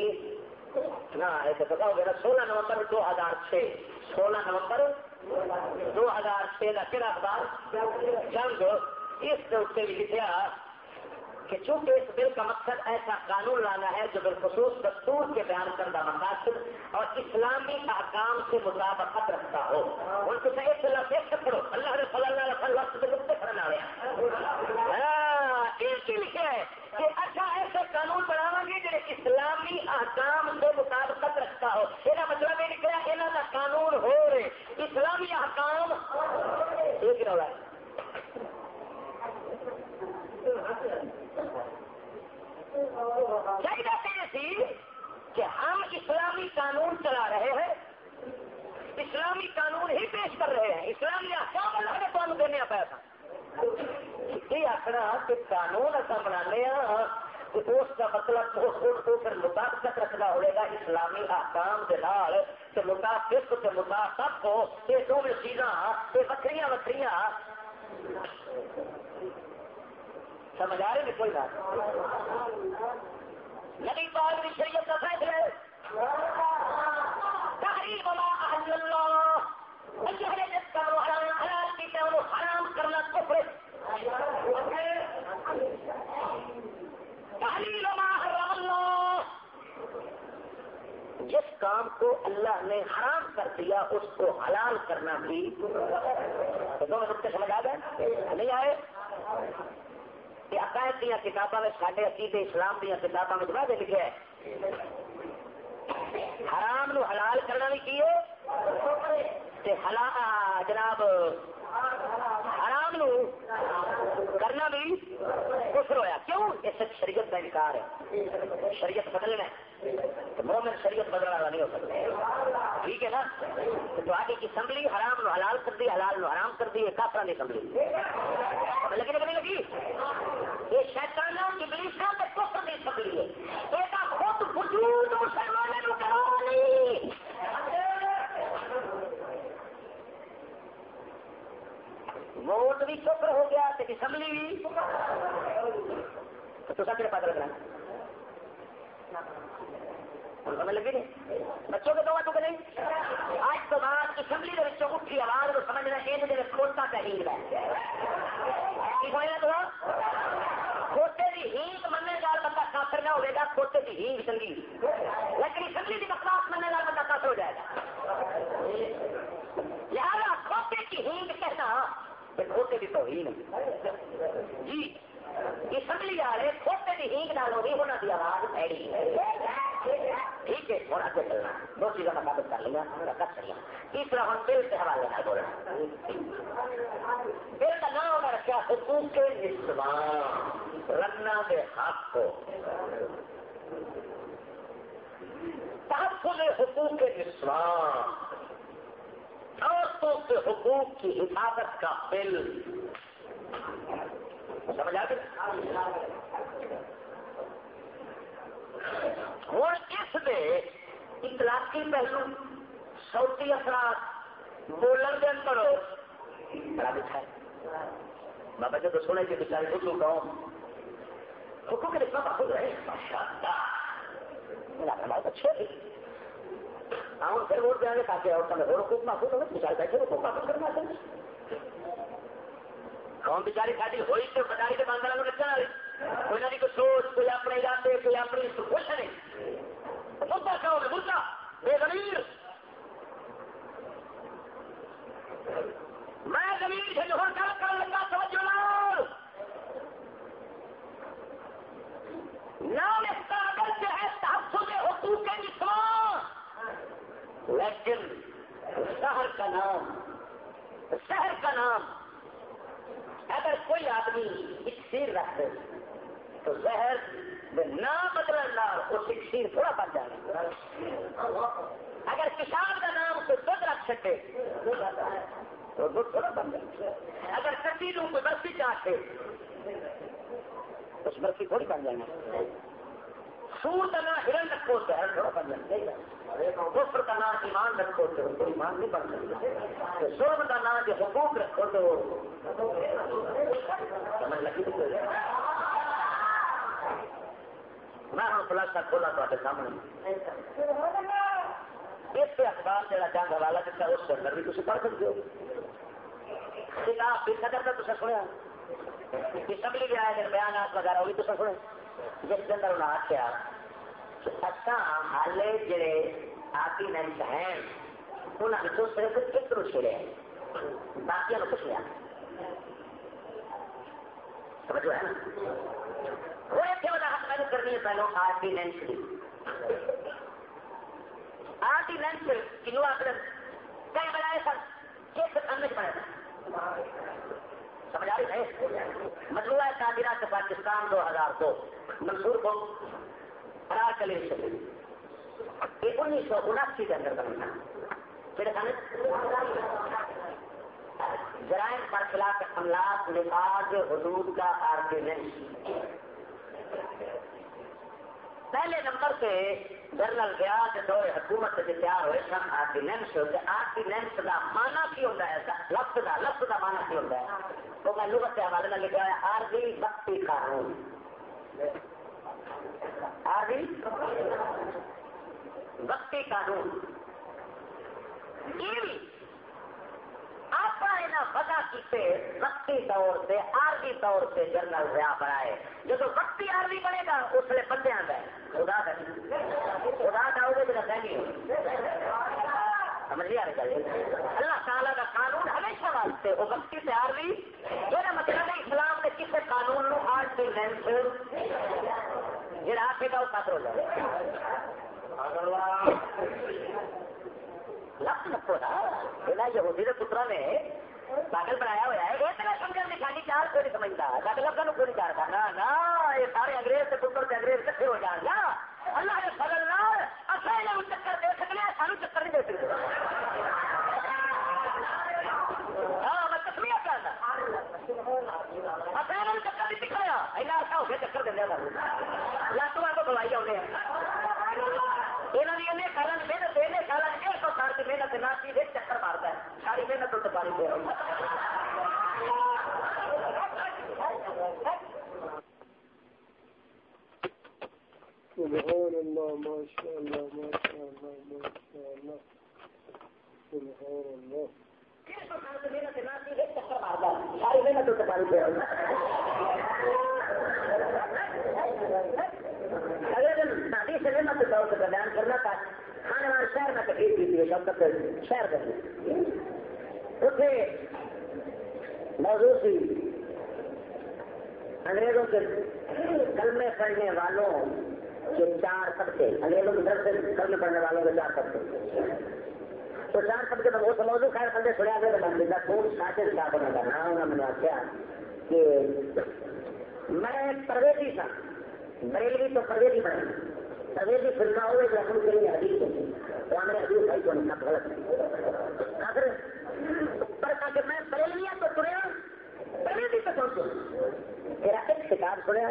نہ ایسے پتا ہو گیا سولہ نومبر دو ہزار چھ۔ سولہ نومبر دو ہزار چھ کا کہڑا اخبار، جنگ۔ اس کے لکھا کہ چونکہ اس بل کا مقصد ایسا قانون لانا ہے جو بالخصوص دستور کے بیان کردہ مقاصد اور اسلامی احکام سے مطابقت رکھتا ہو۔ ان کو صحیح سے لفظ کرو۔ اللہ نے صلی اللہ علیہ وسلم وقت سے کرنا ہاں ایک ہی لکھے ہے کہ اچھا ایسے قانون بناوا گے جو اسلامی احکام سے مطابقت رکھتا ہو۔ یہ مطلب یہ نکلا، یہاں کا قانون ہو رہے۔ اسلامی احکام ایک رہا ہے چاہیے کہ ہم اسلامی قانون چلا رہے ہیں۔ اسلامی قانون ہی پیش کر رہے ہیں۔ اسلامی احکام اللہ نے قانون دینے پایا تھا۔ یہ آخنا کہ قانون اصا بنا اس کا مطلب کو پھر مطابقت رکھنا ہوئے گا اسلامی احکام کے نال۔ مطابق سے مطابق ہو یہ دونوں چیزاں، یہ وکری وکری سمجھ آ رہے ہیں کوئی بات نبی پاک کی شریعت کا فیصلہ احل اللہ۔ اللہ نے جس کا وہ حرام حلال وہ حرام کرنا کفر حرم اللہ۔ جس کام کو اللہ نے حرام کر دیا، اس کو حلال کرنا بھی۔ تو دونوں نقطے سمجھ آ گئے؟ نہیں آئے؟ عقائد دیا کتابوں میں سارے عقید اسلام دیا کتابوں میں واضح لکھا ہے حرام نو حلال کرنا بھی کیے؟ جناب، حرام نو کرنا بھی کفر ہویا۔ کیوں؟ اس شریعت کا انکار ہے۔ شریعت بدلنا ہے۔ مومن شریعت بدلنے والا نہیں ہو سکتا۔ ٹھیک ہے نا؟ تو آگے کی اسمبلی حرام نو حلال کر دی، حلال نو حرام کر دی، یہ کافر نہیں اسمبلی لگی لگی لگی؟ یہ شیطان ابلیساں تے کفر دی اسمبلی ہے۔ یہ خود وجود مسلمانوں نو کرو نہیں۔ ووٹ بھی چکر ہو گیا تے اسمبلی بھی۔ تو سب پتا لگ رہا سمجھ لگی نہیں بچوں کے دوا تو نہیں آج تو بعد اسمبلی کے بچوں اٹھی آواز کو سمجھنا یہ میرے کھوتا کا ہینگ ہے کھوتے کی ہینگ مننے گال بندہ کافر نہ ہوگا کھوتے کی ہینگ چنگی لیکن اسمبلی کی بکواس مننے گال بندہ کافر ہو جائے گا۔ لہٰذا کھوتے کی ہینگ کہنا کھوتے کی تو ہی نہیں جی اسمبلی والے کھوتے کی ہینگ نال ہوگی انہوں کی آواز پیڑی۔ ٹھیک ہے ہوں آگے چلنا۔ دو چیزوں کا ثابت کر لیا کر چلنا۔ تیسرا ہوں بل کے حوالے نہ بولنا بل کا نام انہیں رکھا، حقوق کے اسلام رکھنا کے حق کو۔ تحفظ حقوق کے اسلام عورتوں کے حقوق کی حفاظت کا بل۔ سمجھ آ ہوں اس میں اطلاقی پہلو سوتی اثرات بولن کے اندر بڑا بچھا ہے بابا جب سنے کہ بچارے حکم کہوں حکم کے لکھنا خود رہے ماشاء اللہ اچھے تھے ہاں پھر ووٹ دیں گے تاکہ عورتوں میں اور حقوق محفوظ ہو بچارے بیٹھے حقوق محفوظ کرنا چاہیے قوم بچاری ساری ہوئی تو بداری کے باندھ رکھنے والی کوئی نہ کوئی سوچ، کوئی اپنے ارادے، کوئی اپنی کچھ نہیں مدعا کہو گے مدعا بے زمیر میں زمین سے جو گل کر لگا سمجھو نام اس کا اگر سے ہے، تحفظ حقوق اسلام۔ لیکن شہر کا نام، شہر کا نام، اگر کوئی آدمی اکسیر رکھ دے تو زہر نام بدلنا وہ اکسیر تھوڑا بن جائے۔ اگر کسان کا نام کوئی دودھ رکھ سکے تو دودھ تھوڑا بن جائے۔ اگر کسی لوگ کوئی برفی چاہتے تو اس برفی تھوڑی بن جائے۔ سور کا نام ہرن رکھو، زہر تھوڑا بن جائے۔ کفر کا نام ایمان رکھو، تو ایمان نہیں بن سکتا۔ ظلم کا نام جو حقوق رکھو، تو سمجھ لگی؟ میں ہوں خلاصہ کھولا تو سامنے۔ اس سے اخبار جہاں چاند حوالہ دیتا اس کے اندر بھی تھی پڑھ سکتے ہو۔ کتاب بھی کا تصا سنیا۔ اسمبلی آئے بیانات وغیرہ، وہ بھی تصا سنے جس کے اندر انہیں آخیا جڑے آتی ننس ہیں انہوں نے صرف ایک رو چھڑے باقی کچھ سمجھو ہے نا؟ وہ ایک وضاحت میں نے کرنی ہے پہلو آرڈیننس کی۔ آرڈیننس کنو آخر کئی بنائے سن ایک سمجھ بنے سمجھ آ رہی ہے؟ مجموعہ تعمیرات پاکستان دو ہزار دو۔ منصور کو فرار کلے یہ انیس سو اناسی کے اندر بننا۔ پھر جرائم پر خلاف املاک نفاذ، حدود کا آرڈیننس پہلے نمبر پہ جنرل ریاض دور حکومت سے تیار ہوئے سن آرڈیننس آرڈیننس کا مانا کی ہوتا ہے، لفظ کا لفظ کا مانا کی ہوتا ہے۔ تو میں لغت کے حوالے میں لکھا ہے، آرڈی وقتی قانون۔ آرڈی وقتی قانون۔ یہ آپ وجہ کیتے وقتی طور سے آرگی طور سے جنرل ریا بنائے جب وقتی آرگی بنے گا، اس لیے بندے آ گئے۔ خدا خدا کا ہوگا جب نہیں سمجھ نہیں آ اللہ تعالیٰ کا قانون ہمیشہ واسطے، وہ وقتی سے آرگی میرا مطلب ہے، اسلام نے کسی قانون نو آج کی لینس جہاں آخے گا وہ قدر ہو جائے۔ لفظ رکھو نا۔ یہاں یہودی کے پترا نے پاگل بنایا ہوا ہے۔ یہ تو سمجھا نہیں، خالی چار کوئی نہیں سمجھتا۔ لگ لفظ کو نہیں چار کرنا نہ یہ سارے انگریز کے پتر کے انگریز کٹھے ہو جان گا اللہ کے فضل نال، اصل یہ چکر دے سکتے ہیں سانو چکر نہیں دے سکتے ہاں میں کسمیا کرنا اصل چکر نہیں دکھایا ایسا ایسا ہو گیا چکر دیا لاتوں کو بلائی آؤں یہاں کالن محنت یہ کالن ایک سو سال کی محنت نہ چیز ایک چکر مارتا ہے ساری محنت تو پانی دے سبحان الله ما شاء الله ما شاء الله ما شاء الله سبحان الله ساری محنت تو پانی دے اگلے دن شادی سے نعمت طور بیان کرنا تھا کھانے والے شہر میں تکلیف کی تھی شہر اتنے موضوع انگریزوں کے کلمے پڑھنے والوں کے چار طبقے انگریزوں کی طرف سے کلمے پڑھنے والوں کے چار طبقے تو چار طبقے میں وہ موضوع خیر کر سنیا گیا تو میں خون ساٹھے کیا بنا تھا نا انہوں نے آخیا کہ میں پرویزی تھا۔ بریلوی تو پرویزی بنے پرویزی فلم ہوئے جو اپنی کہیں حدیث ہوتی تو ہمارے حدیث بھائی کو سب غلط۔ ہے اگر پر کہا کہ میں بریلویا تو سنیا، پرویزی تو سوچو تیرا ایک شکار سنیا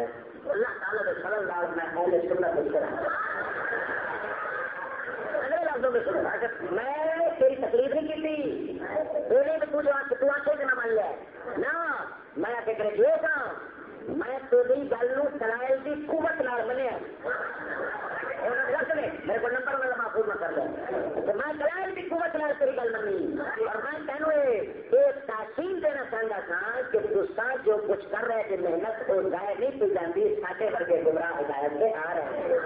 اللہ تعالیٰ کے فضل لال میں اہل سنت اگلے لفظوں میں تیری تکلیف نہیں کی تھی تو تجھے تو نہ مان لیا نہ، میں آ گریجویٹ ہاں میں تیری گل دلائل کی قوت نال منیا۔ میرے کو نمبر والا محفوظ نہ کر لیا میں دلائل کی قوت نال تیری گل منی۔ اور میں تینوں تاثیر دینا چاہتا تھا کہ ہندوستان جو کچھ کر رہے تھے محنت وہ ضائع نہیں کی جاتی ساٹے کے گمراہ ہدایت سے آ رہے ہیں۔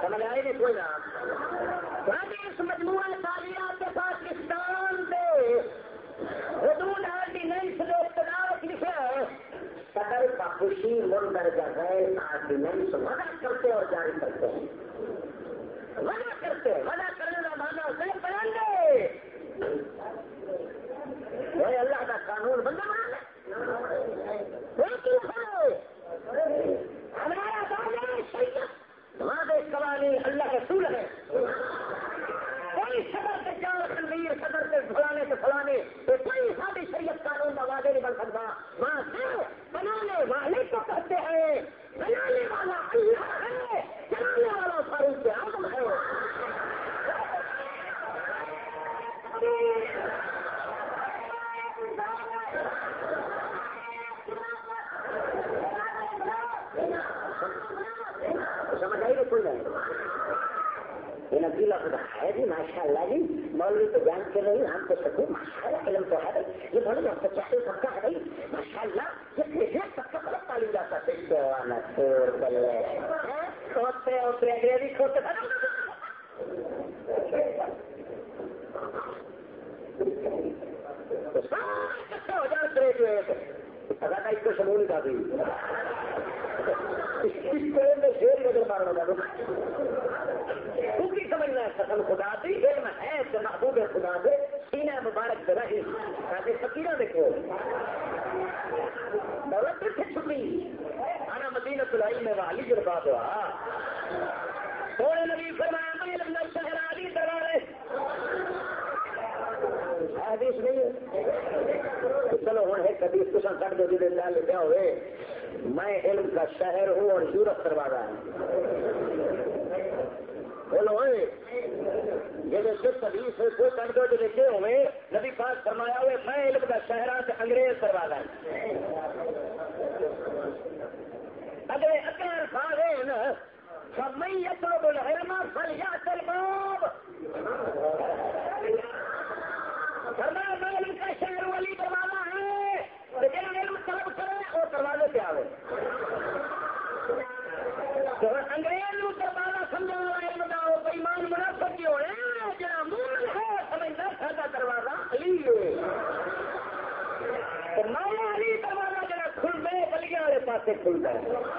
سمجھ آئے نہیں کوئی نہ مجموعہ غیر آرڈیننس وضع کرتے اور جاری کرتے ہیں۔ وضع کرتے وضع ہے۔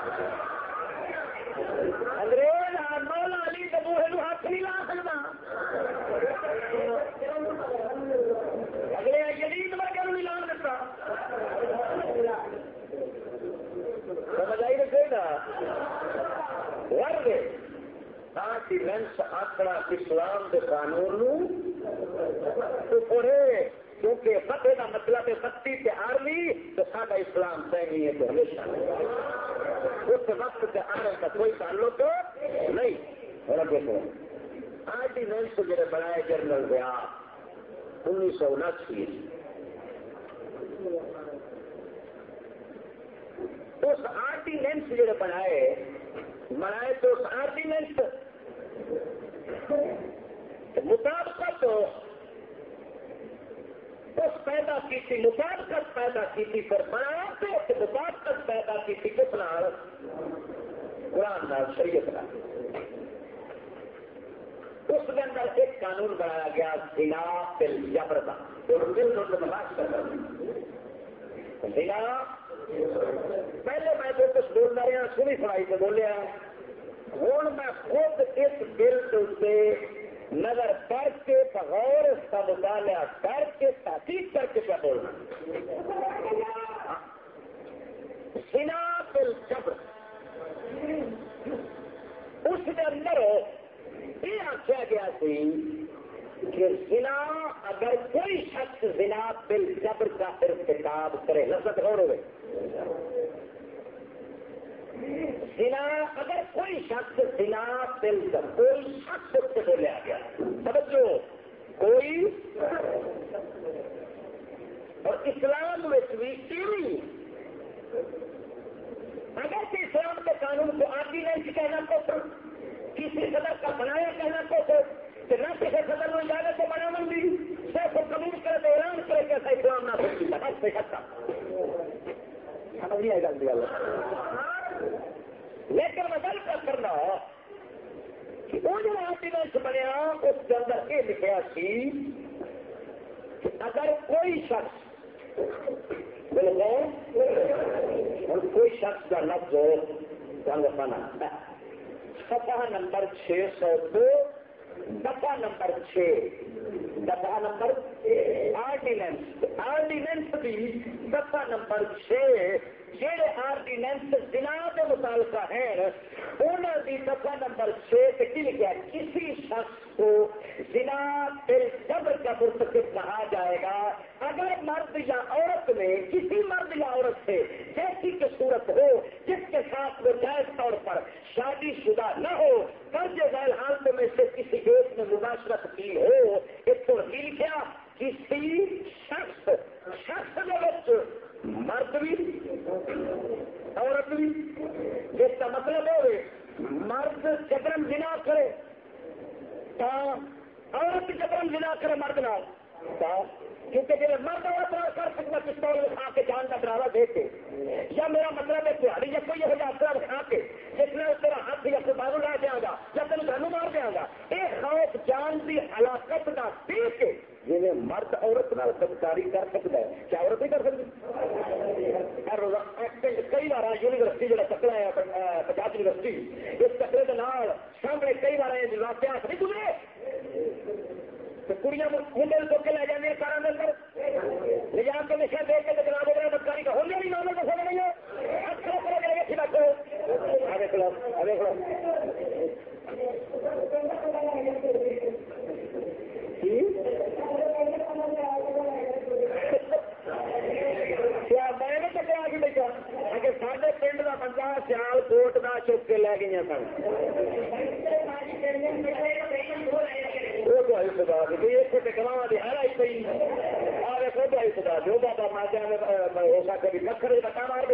رنگ بنا۔ سفا نمبر چھ سو دو دفا نمبر چھ۔ دفا نمبر آرڈیننس آرڈیننس بھی دفا نمبر چھ۔ جہے آرڈیننس جنا کے متعلقہ ہیں انہوں کی دفعہ نمبر چھ کی لکھا کسی شخص کو جنا دل جبر کا مرتکب کہا جائے گا۔ اگر مرد یا عورت میں کسی مرد یا عورت سے جیسی کی صورت ہو، جس کے ساتھ وہ جائز طور پر شادی شدہ نہ ہو قرض ذیل حالتوں میں سے کسی دیش میں مباشرت کی ہو، اس کو لکھا کسی شخص شخص کے مرد بھی عورت بھی۔ جس کا مطلب ہو مرد جبرم جنا کرے، تا عورت جبرم جنا کرے مرد نہ کیونکہ جب مرد عورت کر سکتا پستول کھا کے جان کا ڈراوا دے کے۔ یا میرا مطلب ہے تہاڑی یا کوئی یہ اثر کھا کے، جس میں تیرا ہاتھ یا کوئی بازو لا دیا گا، یا تین گھر مار دیا گا۔ یہ خوف جان کی ہلاکت کا دے کے جی مرد عورت نال بدکاری کر سکتا ہے، کیا عورت نہیں کر سکتی؟ کئی بار یونیورسٹی جڑا چکرا ہے پنجاب یونیورسٹی، اس چکرے کے نال سامنے کئی بار واقعات نہیں گزرے کڑیاں منڈے کے لے جانے کار اندر۔ لے جا کے دے کے جناب وغیرہ بدکاری کا ہونے نہیں نارمل نہیں ہے۔ اچھا کرو کرے رکھو دیکھ لو دیکھ لو۔ پنڈ کا سیال کوٹ کا چک کے لے گئی سن۔ خدا اتنے کلاوا کی ہر آئی پی آ دیکھو دوائی خدا جو بابا ماجا ہو سکے بھی مکھر کا مار۔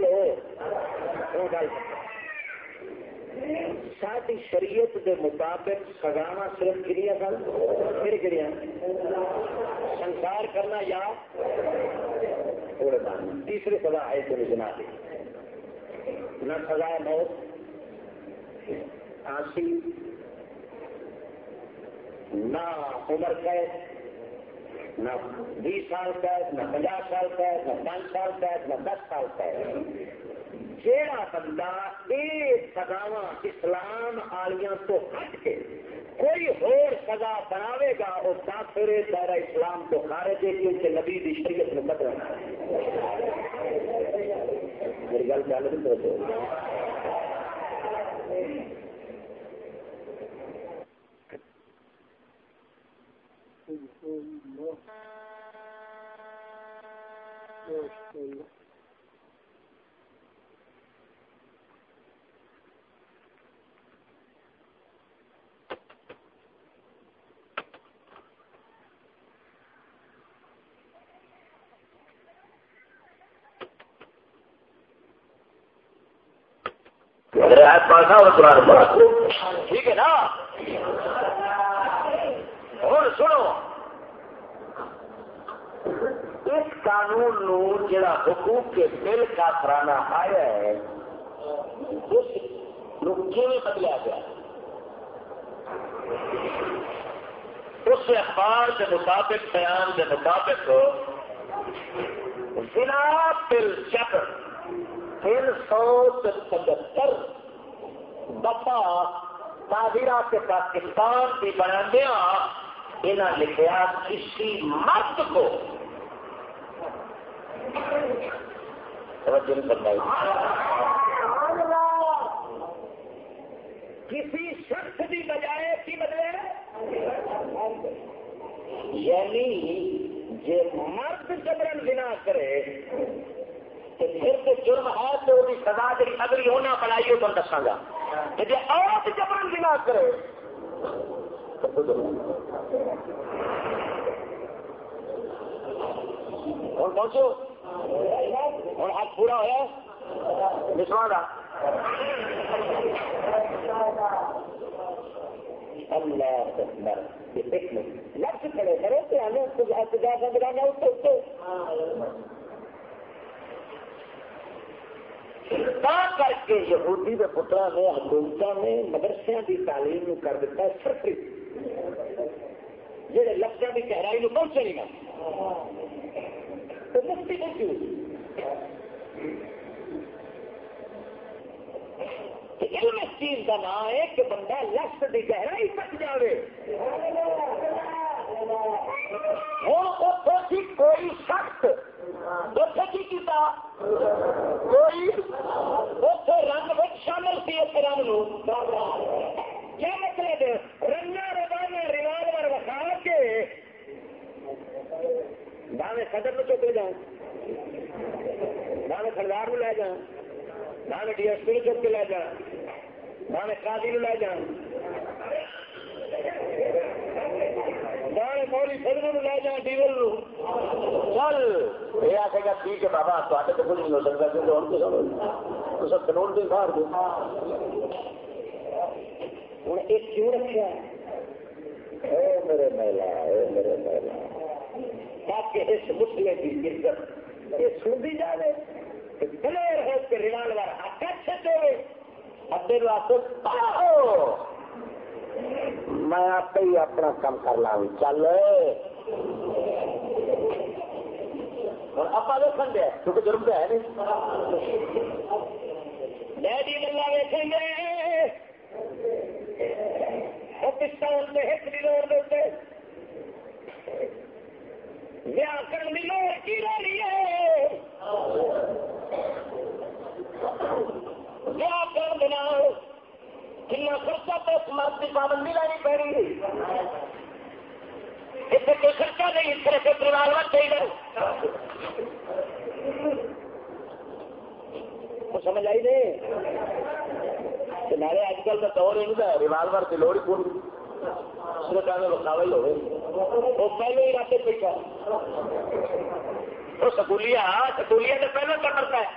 بولو وہ گل ساری شریعت کے مطابق سزاوا صرف کڑیاں سن؟ پھر کڑیاں سنسار کرنا یا تیسری سزا ہے پوری جنا دی. نہ سزا موت آسی نہ عمر قید نہ بیس سال قید نہ پچاس سال قید نہ پانچ سال قید نہ دس سال قید جیڑا بندہ یہ سزاوا اسلام آلیاں تو ہٹ کے کوئی اور سزا بناوے گا، وہ کافر دائرہ اسلام تو خارج ہے، کیونکہ نبی دی شریعت میں بدل میری گل چل رہی تو Thank ٹھیک ہے نا؟ ہوں سنو اس قانون نو جڑا حقوق کے بل کا پرانا آیا ہے، اس بدلیا گیا؟ اس اخبار کے مطابق، بیان کے مطابق بنا پل چکر تین سو پچہتر دفعہ تعبیرات پاکستان کی بناندیا انہیں لکھا کسی مرد کو کسی شخص کی بجائے کی بدلے یعنی جی مرد جبرن بنا کرے پھر تو جرم ہے تو وہ سزا جی اگلی ہونا بنائی تو دساں گا۔ جی عورت جبرن بنا کرے ہوں پہنچو ہوں حق پورا ہوا مسوا کا اللہ لفظ کھڑے کرو ہمیں اس کو۔ کر کے یہودی کے پترا نے حکومت نے مدرسے کی تعلیم کر دیتا ہے سرکری جہے لفظوں کی گہرائی پہنچے نہیں تو مفتی پہنچی اس چیز کا نام ہے کہ بندہ لفظ کی گہرائی پٹ جائے ہوں اتوں کوئی شخص اتنے کی کیتا؟ کوئی؟ اتنے رنگ بچ شامل سی اس رنگ نو؟ کیا مطلب رنگا روانہ ریوالور وکھا کے باوے صدر میں لے جائیں باوے سردار لے جائیں باوے ڈی ایس پی چک کے لے جائیں باوے قاضی لے جائیں موری سدر لے جا ڈیول چل۔ یہ آخے گا ٹھیک ہے بابا تے تو کچھ نہیں ہو سکتا کیونکہ ہوں تو سب قانون بھی باہر دو ہوں ایک کیوں رکھا میرے میرے میلا۔ تاکہ اس مسلے کی عزت۔ یہ سنتی جائے کلیئر ہو کے ریوالور ہاتھ اچھے سے ادے واسطے میں آپ ہی اپنا کام کر لا چل۔ آپ دیکھ دیا کیونکہ جرم تو ہے نہیں۔ ڈیڈی بلا ویسیں گے وہ پستول میں ہٹ بھی لوڑ دیتے ویاہ کرنے کی لوڑ کی لوڑی ہے ویاہ کرنے بنا کن خرچہ تو اس مرد کی پابندی لانی پڑ رہی اتنے کوئی خرچہ نہیں اس طرح سے پریوار وقت چاہیے سمجھ آئی نہیں؟ نارے اج کل کا دور یہ ریوالور کی لوڑ پوری۔ صرف ایویں بخاوا ہی ہوئے۔ وہ پہلے ہی وہ سکولیا سکولیا تو پہلے پکڑتا ہے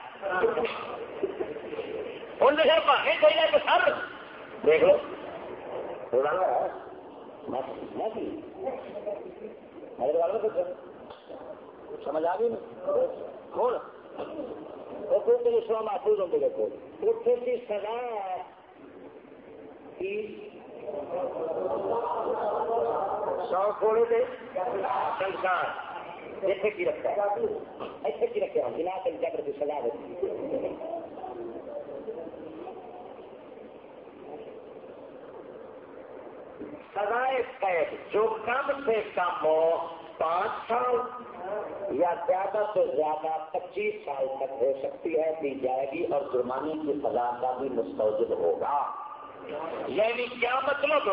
ان سر۔ پانے چاہیے کہ سر دیکھ۔ لو سمجھ آ گئی کون محفوظ ہوتے دیکھو۔ اتنے کی سزا۔ سو تھوڑے تھے سنسار۔ اتنے کی رکھا اتنے کی رکھا بنا تک جبر کی سزا دیتی سزائے قید جو کم سے کم ہو پانچ سال یا زیادہ سے زیادہ پچیس سال تک ہو سکتی ہے، دی جائے گی اور جرمانے کی سزا کا بھی مستوجب ہوگا۔ یعنی کیا مطلب؟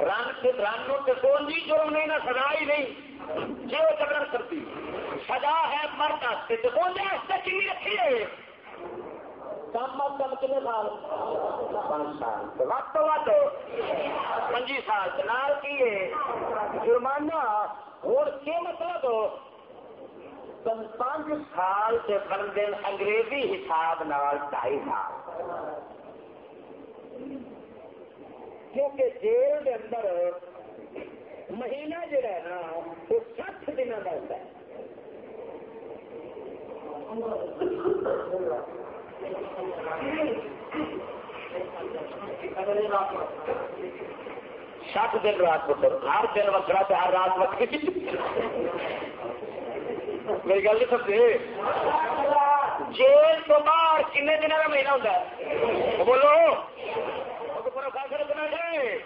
رن سے رنگ کون جی جو انہیں نہ سزا ہی نہیں۔ جو جبرن کرتی۔ سزا ہے مرد سے تو کون جی جائے چنی رکھی ہے؟ کم از کم کتنے سال؟ پانچ سال۔ وقت تو وقت پنجی سال۔ نال کی جرمانہ، اور مطلب؟ پانچ سال سے بندے انگریزی حساب نال ڈھائی سال۔ کیونکہ جیل کے اندر مہینہ جہا ہے نا، وہ سات دن کا ہوتا ہے۔ سات دن رات پتر، ہر دن وکرا ہر رات وقت میری گل نہیں سمجھے۔ جیل تو باہر کن دن کا مہینہ ہوتا ہے؟ بولو۔ فاصل بنا جائے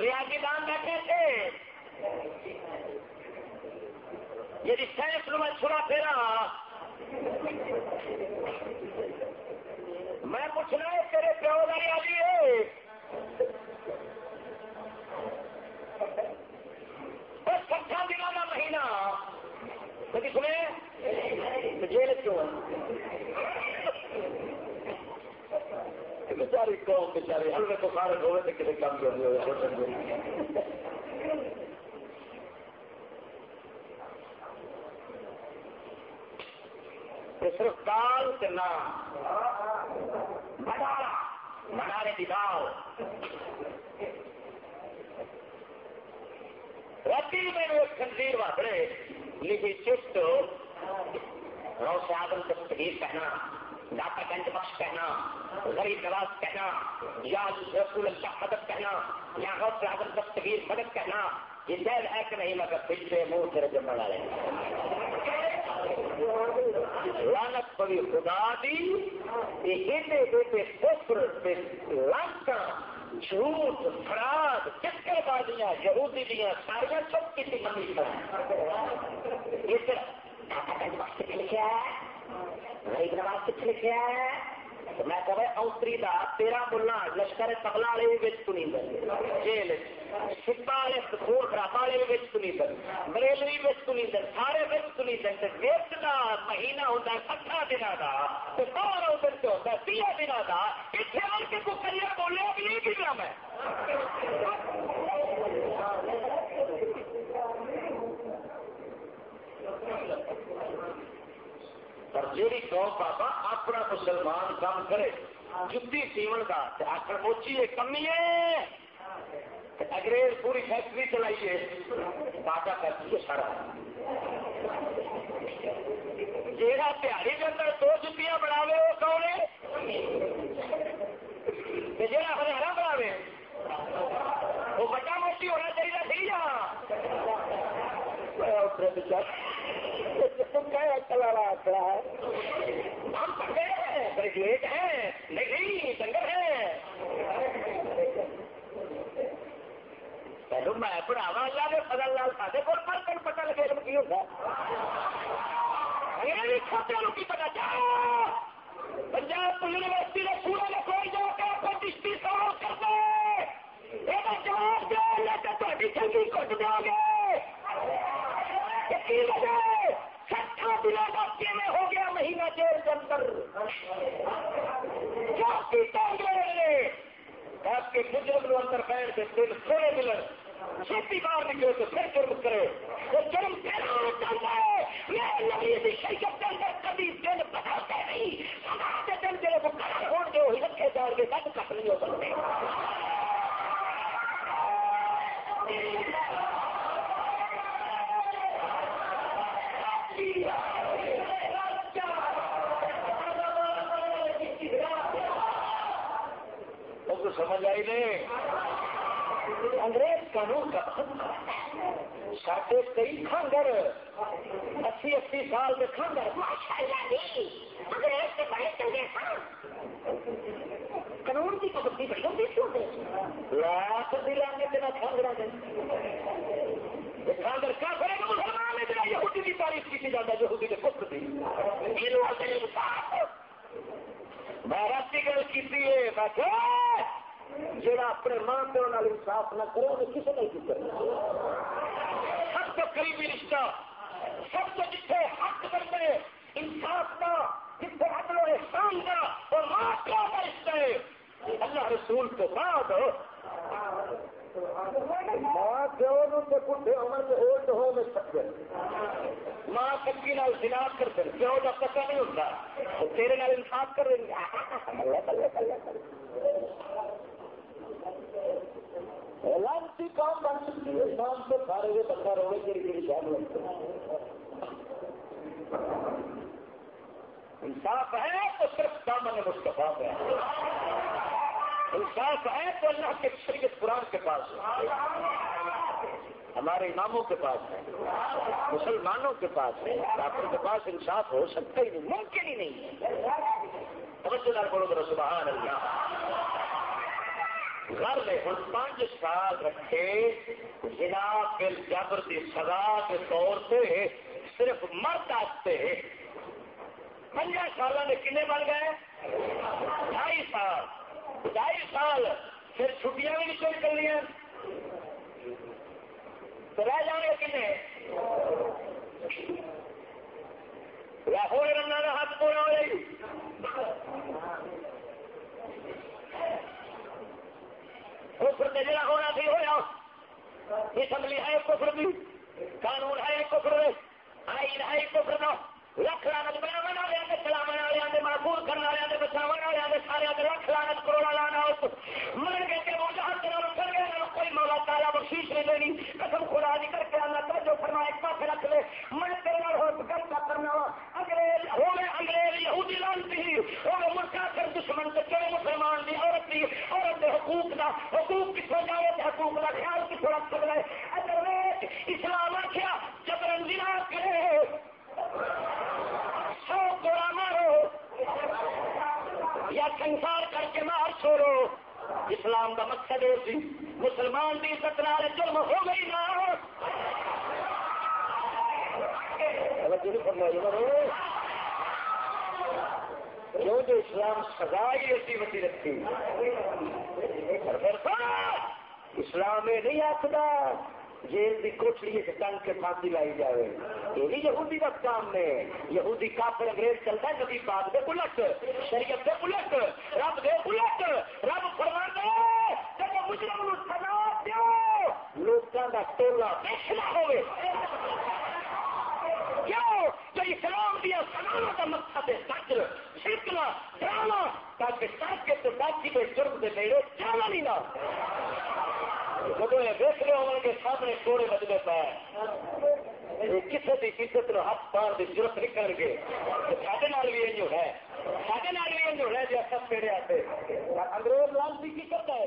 ریاضی دان بیٹھے تھے۔ یعنی یہ سائنس میں چھڑا پھیرا۔ میں پوچھنا ہے، تیرے پیو کا ریاضی ہے ستھا دنوں کا مہینہ کبھی سنے جیل کیوں بچاری قوم بچاری ہلوے ہوئے تو کسی کام کر ہوئے صرف دال کے نام۔ بڑارا بڑارے کی رتی میں ایک خنزیر واپڑے لکھی چست رو سے آدم دستگیر کہنا داتا گنج بخش کہنا غریب نواز کہنا یا رسول اللہ مدد کہنا یا غوث آدم دستگیر مدد کہنا یہ جیل ہے کہ نہیں مگر پچھلے منہ سے جمع والے لانت پوی خدا دی ایڈے ایڈے کفر لانتا، جھوٹ فراد چکر بازیاں یہودی دیا ساریا چپ کی منی پر یہ صرف ڈاکہ گنج بخش لکھا ہے۔ غریب نواز کچھ لکھا ہے میں کہ اوتری دا تیرا ملا، لشکر تبلا والے بھی سنی جیل سپا والے خون خرابا والے بھی سنی بریلوی بھی سنی سارے بھی سنی ویٹ کا مہینہ ہوتا ہے سترہ دن کا بارہ دن سے ہوتا ہے تیرہ دن کا اتنے آ کے کوئی کریئر بولے، اب یہ بھی کام ہے پر جیڑی قوم بابا اپنا مسلمان کام کرے جتی سیون کا آخر موچی ہے، کمی ہے۔ انگریز پوری فیکٹری چلائیے بابا کرتی ہے سارا جہاں تہاڑی کے اندر دو جتیاں بناوے، وہ کون ہے؟ جہاں ہرا بناوے، وہ بڑا موٹی ہونا چاہیے سی جہاں ہم پڑھے ہیں گریجویٹ ہیں نہیں ہیں پہلو میں پڑھاوا اللہ کے فضل لال سارے کو پتا لگے علم کی انگریزی کی پتا پنجاب یونیورسٹی نے پورے نے کوئی کر یہ جواب تو چنگی کٹ دو گے شیر کے اندر آپ کے بزرگ لوگ اندر بیٹھ کے دل سونے ملن چھٹی باہر نکلے تو پھر جرم کرے۔ وہ جرم پھیلا چاہتا ہے؟ کبھی دل بدلتے نہیں۔ سماج کے دل دل کو کرا چھوڑ سب کٹ نہیں ہو سکتے سمجھ آئی نے انگریز قانون کا سارے کئی خانگر اسی اسی سال کے خانگر قانون کی پابندی بڑی ہوتی ہے لاکھ دل آ گئے تین خانگر تعریف کی جاتا جو ہوتی ہے پتھر کی میں رات کی گل کی جہاں اپنے ماں پیو نال انصاف نہ کرے وہ کسی نہیں کی کرنا؟ سب تو قریبی رشتہ سب تو جتنے حق کرتے انصاف کا جتنے عدل و احسان کا اور ماں پیو کا رشتہ ہے۔ اللہ رسول کے بعد۔ ماں پیو نو بڑھے عمر میں اولڈ ہو سکتے ماں کبھی نال سلاف کرتے پیو کا پتہ نہیں ہوتا تیرے نال انصاف کر رہی ہے۔ کام بن ہے، شام سے سارے کے لیے انصاف ہے تو صرف دامن ہے۔ انصاف ہے تو اللہ کے شریعت قرآن کے پاس ہے۔ ہمارے اماموں کے پاس ہے۔ مسلمانوں کے پاس ہے۔ ڈاکٹر کے پاس انصاف ہو سکتا ہی نہیں، ممکن ہی نہیں۔ ہے سبحان اللہ۔ گھر لے ہوں پانچ سال رکھے جنا بل جبر کی سزا کے طور پہ صرف مرد آتے پنجہ سال کنے بن گئے؟ ڈھائی سال۔ ڈھائی سال پھر چھٹیاں بھی نکل نکلنی تو رہ جانے کن لاہور رنگ ہاتھ پورا ہو جائے۔ کفر جڑا ہونا سی ہویا اسمبلی ہے کفر دی قانون ہے کفر دے آئین ہے کفر دا لکھ لانت بنا والے دے چلاون والے دے محفوظ دے دے سارے لکھ لانت کروڑا لانا مرن گے تے اللہ تعالیٰ بخشیش نہیں دینی۔ قسم خدا ذکر کے اللہ توجہ فرما ایک پاس رکھ لے۔ میں تیرے ہو گل کا کرنا۔ وا انگریز، ہو انگریز، یہودی لانتی۔ ہی ہو میں دشمن تے کیڑے مسلمان دی عورت دی؟ عورت دے حقوق دا۔ حقوق کس ہو تے حقوق دا خیال کس رکھ سکدا ہے؟ اگر اسلام آخیا جبرن زنا کرے۔ سو گوڑا مارو۔ یا سنسار کر کے مار چھوڑو۔ اسلام کا مقصد یہ سی مسلمان کی عزت نال جرم ہو گئی نا۔ جو جو اسلام سزا ہی اسی وسی رکھی اسلام یہ نہیں آخر جیل کی کوٹڑی ٹنگ کے پھانسی لائی جائے یہ بھی یہودی کا کام ہے۔ یہودی کافر انگریز چلتا ہے نبی پاک دے الٹ شریعت دے الٹ رب دے الٹ رب فرمان دے۔ جب مجرم نو سزا دیو۔ لوکاں دا ٹولا پیش نہ ہوئے کیوں کہ اسلام دیا سنانا کا مقصد ہے؟ سچ چھکنا ڈرانا تاکہ سچ کے تو سچی کے جرم دے میرے جانا نہیں نہ جب یہ ہو سامنے کوڑے بجنے پائے کسی کی عزت نو ہاتھ پار کی ضرورت کر گے سارے بھی ہے۔ جی، سب پیڑے آتے۔ انگریز لال کی کرتا ہے؟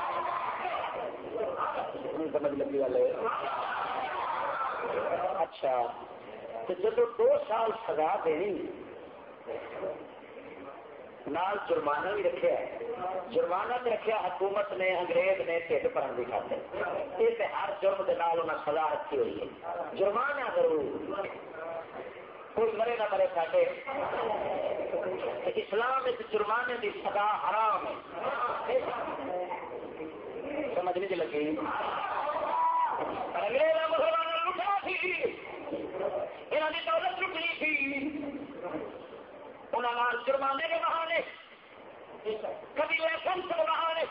نہیں سمجھ لگی گل ہے اچھا تو جب دو سال سزا دینی، نال جرمانہ بھی رکھا ہے۔ جرمانہ بھی رکھا حکومت نے، انگریز نے ٹھڈ پرن کی خاطر۔ یہ ہر جرم کے نال انہیں سزا رکھی ہوئی ہے۔ جرمانہ ضرور۔ کوئی مرے نہ مرے ساڈے۔ اسلام ایک جرمانے کی سزا حرام ہے۔ سمجھ نہیں لگی؟ انگریز مسلمان لٹنا سی یہاں کی دولت لٹنی تھی۔ انہوں نے جرمانے کے بہانے۔ کبھی لائسنس کے بہانے۔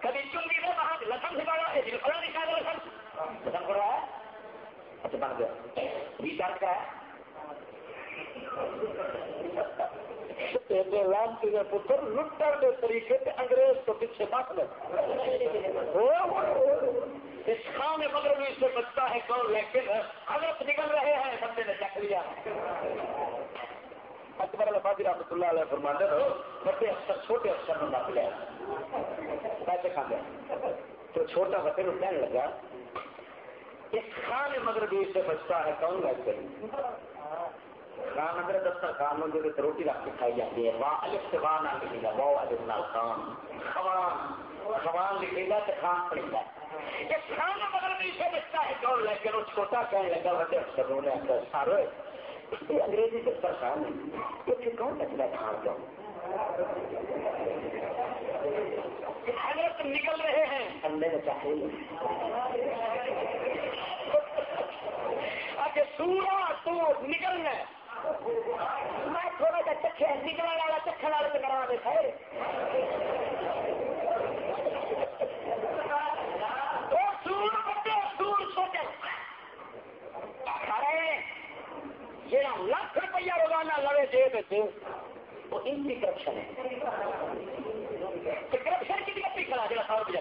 کبھی چنگی کے بہانے۔ لسن سے بڑا ہے فلاں نکال لسن لسن پڑا ہے؟ اچھا بن گیا۔ ریچارج کا ہے؟ پتر لٹر کے طریقے سے انگریز کو پیچھے بات لے اس خان مغربی سے بچتا ہے کون لیکن حضرت نکل رہے ہیں، بندے نے چک لیا۔ اکبر الفاظی رحمۃ اللہ علیہ فرماتے ہو بڑے افسر چھوٹے افسر نے نپ لیا پیسے کھا گیا تو چھوٹا بچے کو کہنے لگا، اس خان مغربی سے بچتا ہے کون ویسے خان اگر دفتر خان جو روٹی رکھ کے کھائی جاتی ہے۔ واہ، الف سے واہ نہ لکھے گا، واہ، الف نال خان خوان خوان لکھے گا تو خان پڑے گا۔ اس خان مغربی سے بچتا ہے کون لیکن وہ چھوٹا کہنے لگا بڑے افسروں نے سارے انگریزی سے پریشان ہے۔ یہ پھر کون مسئلہ کھان دو حضرت نکل رہے ہیں۔ اندے میں چاہیے اچھا سورا تو نکلنا میں تھوڑا سا چکھے، نکلنے والا چکھن والے کرا دے خیر سور بڑے سور چھوٹے جہاں لاکھ روپیہ روزانہ لوے جیب وہ ان کی کرپشن ہے۔ کرپشن کی بھی کھڑا جا سو روپیہ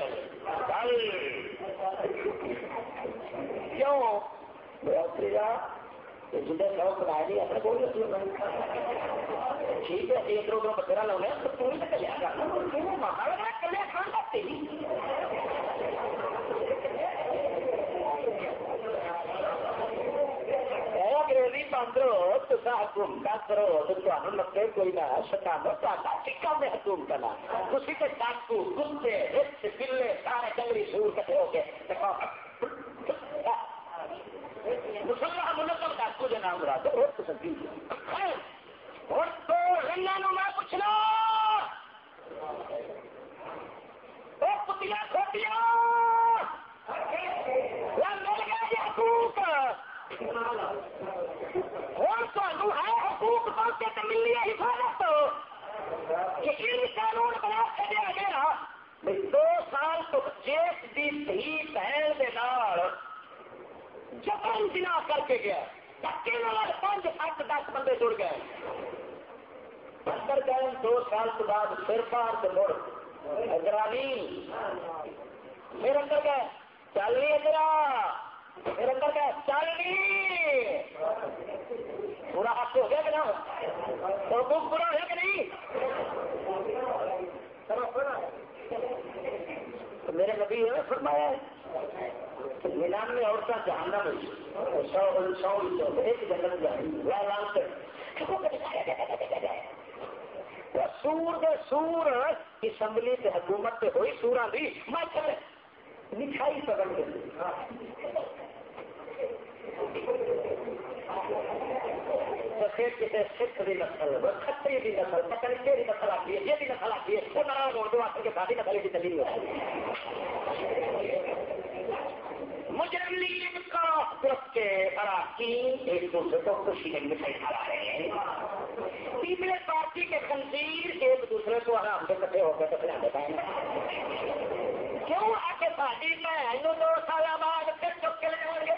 کیوں؟ جن سو کمایا نہیں، اپنے کوئی ٹھیک ہے، ایک روپیہ بترا لاؤ تو پوری تو کلیا کرنا کلیا کھان باندرو تو حکومت کرو تو تمہیں لگے کوئی نہ شکانو ٹکا میں حکومت کرنا کسی کے ڈاکو کتے ہچ بلے سارے جنگلی سور کٹے ہو گئے۔ مسلمان منظم ڈاکو کے نام رہا تو اور سکتی اور تو رنگا میں پوچھنا وہ کتیاں کھوٹیاں۔ مل گیا حقوق ہے حقوق پہنچے تو ملی ہے حفاظت کہ ان قانون بنا کے دیا گیا دو سال تو جیس کی دھی بہن کے نال۔ جبرن بنا کر کے گیا۔ دکے والا پانچ، سات، دس بندے جڑ گئے۔ اندر گئے دو سال کے بعد پھر باہر سے مڑ۔ اگرانی پھر اندر گئے۔ چل رہی ادھر پھر اندر گئے۔ چل رہی پورا حق ہو گیا کہ نہ اور بک پورا ہے کہ نہیں؟ میرے نبی نے فرمایا ننانوے عورتیں جہانا میں سو سو ایک جنگل جائیں سور دے سور اسمبلی سے حکومت سے ہوئی سورا بھی میں مٹھائی پکڑ کے۔ پھر کسی سکھ کی نسل کتری کی نسل پتہ نہیں کہڑی نسل آتی ہے، یہ نسل آتی ہے وہ نارا روڈ دو آخر کے ساتھی نسل کی دلیل مجرم لیگ کا گروپ کے اراکین ایک دوسرے کو خوشی کی مٹھائی کھلا رہے ہیں۔ پیپلے پارٹی کے خنزیر ایک دوسرے کو آرام سے کٹھے ہو کر کٹھے دیتا ہے کیوں آ کے ساتھی میں دو سال بعد پھر چک کے لے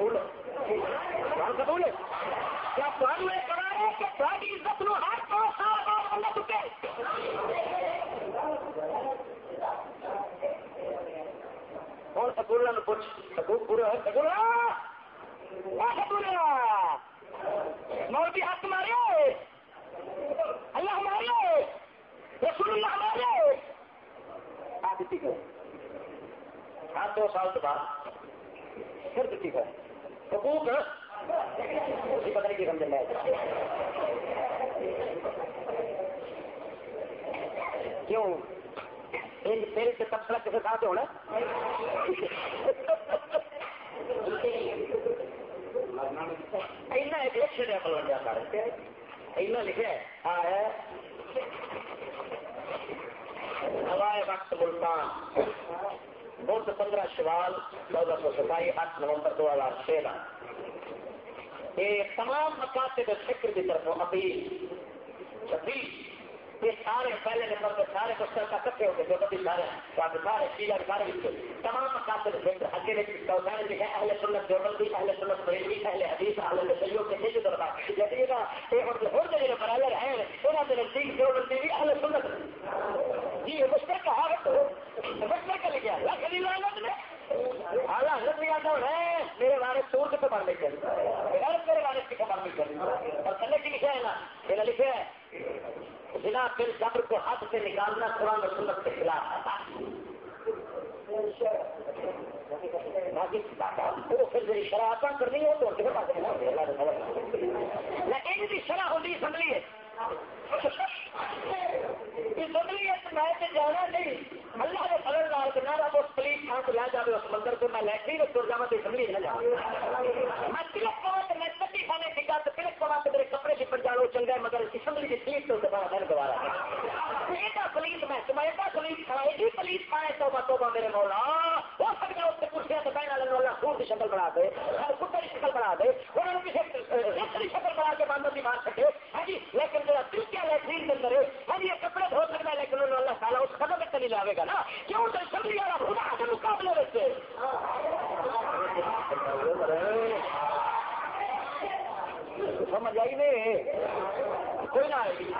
قبول ہے قبول ہے کیا کرا ہے کہ عزت نو ہر چکے۔ ہوں سکول پوچھ؟ سکول سکول مولوی حق مارے۔ اللہ مارے رسول اللہ مارے ہاں دو سال کے بعد۔ پھر دیتی ہے حقوق پتہ نہیں کی سمجھ میں۔ کیوں؟ تیرے سے تبصرہ کسی ساتھ ہونا۔ ہے سارے اہم لکھا لکھے ہوائے وقت ملتان۔ بدھ پندرہ شوال چودہ سو ستائی آٹھ نومبر دو ہزار تیرہ یہ تمام مقاصد فکر کی طرف اپیل چھبیس یہ سارے پہلے نمبر پہ سارے مشکل کا کٹھے ہو گئے جو کبھی سارے سارے شیلا سارے تمام مقاصد فکر اکیلے کوسان لکھے اہل سنت دیوبندی اہل سنت بریلوی اہل حدیث، اہل سیوں کے نجی دربا جیسے یہ ایک اور ہر جگہ برابر ہیں انہوں نے نزدیک دیوبندی بھی اہل سنت۔ جی مشکل کا حالت مشکل کا لکھا لاکھ علی لعنت میں اعلیٰ حضرت نہیں آتا ہے، میرے بارے سور کے پڑھ لے کر میرے بارے کی خبر نہیں کر اور کلے کی لکھا ہے نا میرا لکھا ہے بنا پھر صبر کو ہاتھ سے نکالنا قرآن و سنت کے خلاف شرح کرنی ہو تو لیکن بھی شرح ہوتی اسمبلی ہے۔ اسمبلی میں جانا نہیں۔ اللہ کے فضل لال کے تھان کو لے جائے اس مندر کو میں لے کے تر جا تو اسمبلی نہ جا میں تلک پوا میں تو تلک پوا تو میرے کپڑے سے جی پڑ جاؤ چنگا مگر اسمبلی کی سیٹ تو دوبارہ گھر دوبارہ ایڈا پولیس میں، تمہیں ایڈا پولیس کھڑا ایڈی پولیس پائے تو توبہ میرے مولا۔ ہو سکتا ہے اس سے کرسیاں تو بہن والے اللہ سور کی شکل بنا دے کتے کی شکل بنا دے۔ انہوں نے کسی کی شکل بنا کے باندھ بھی مار سکے ہاں جی لیکن جو ترکیا لیٹرین کے اندر ہاں جی یہ کپڑے دھو سکتا ہے، لیکن انہوں اللہ تعالیٰ اس قدم تک نہیں لاوے گا نا۔ کیوں؟ تو سبھی والا خدا کے مقابلے میں سمجھ آئی نہیں کوئی نہ آئے گی۔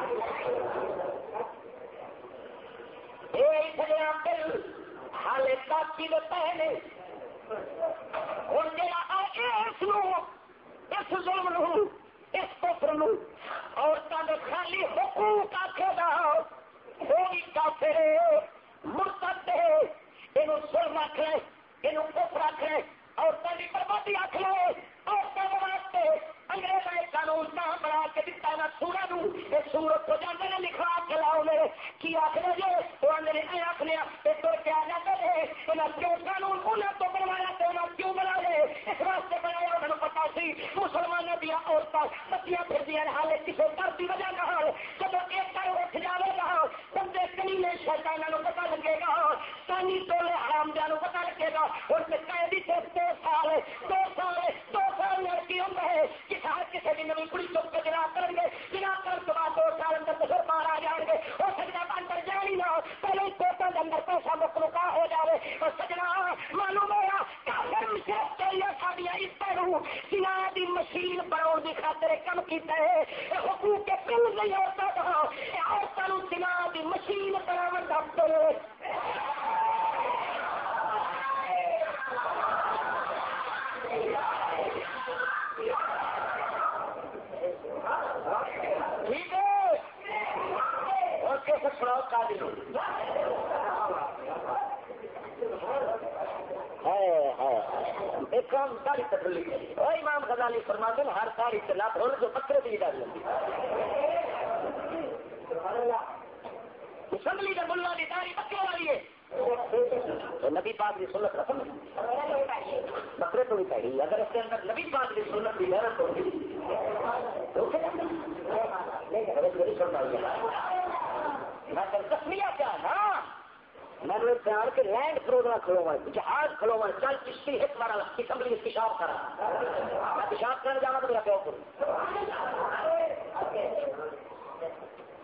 حال تاکی دے پہنے۔ ہوں جا اس اس ظلم نو، اس کفر نو۔ عورتوں کے خالی حقوق آخے گا۔ وہی کافر مرتد ہے۔ یہ ظلم آخ لے یہ کفر آخ لے عورتوں کی بربادی آخ لے عورتوں واسطے۔ انگریز نے قانون نہ بنا کے دتا نا سورا نو یہ سورت کو جانے نے لکھا کے لاؤ میرے۔ کی آخر جی وہ آدھے اے آخنے یہ تو کیا جاتے ہیں انہیں کیوں قانون انہیں تو بنوایا تو انہیں کیوں بنایا اس واسطے بنایا انہوں پتا سی مسلمانوں دیا عورتیں بتیاں پھر دیا حال کسی ڈر کی وجہ نہ جب ایک کر اٹھ جائے گا، بندے کمی نے شیطانوں پتا لگے گا۔ سانی ٹولے حرام دیا پتا لگے گا۔ اور قیدی سے دو سال دو سال دو سال لڑکی ہوں ہے ہر کسی بھی نوی کڑی چپ کے جناب کریں گے جناب کرنے کے بعد دو سال اندر تو پھر باہر آ جائیں گے ہو سکتا ہے اندر جانی نہ ہو پہلے کوٹوں کے اندر پیسہ مک مکا ہو جائے اور سجنا معلوم ہوا کافر صرف چاہیے ساڈیا اس طرح سنا دی مشین بناؤ کی خاطر کم کیتا ہے حقوق کے پل نہیں ہوتا تھا عورتوں سنا دی مشین بناو ڈاکٹر ٹھیک ہے اور کیسے سناؤ قابل ایک کام ساری تسلی اور امام غزالی فرما دیں ہر ساری چلا بھول جو بکرے بھی ڈال اسمبلی کا ملا کی داری بکرے والی ہے نبی پاک کی سنت رسم بکرے تو بھی پہلی اگر اس کے اندر نبی پاک کی سنت بھی محنت ہوگی میں کسمیا کیا نا میں نے پیار کے لینڈ کروڑا کھلو ہوا جہاز کھلو ہوا چل کشتی ہٹ مارا اسمبلی پیشاب کرا۔ میں پیشاب کرنے جانا تو میرا پیو کروں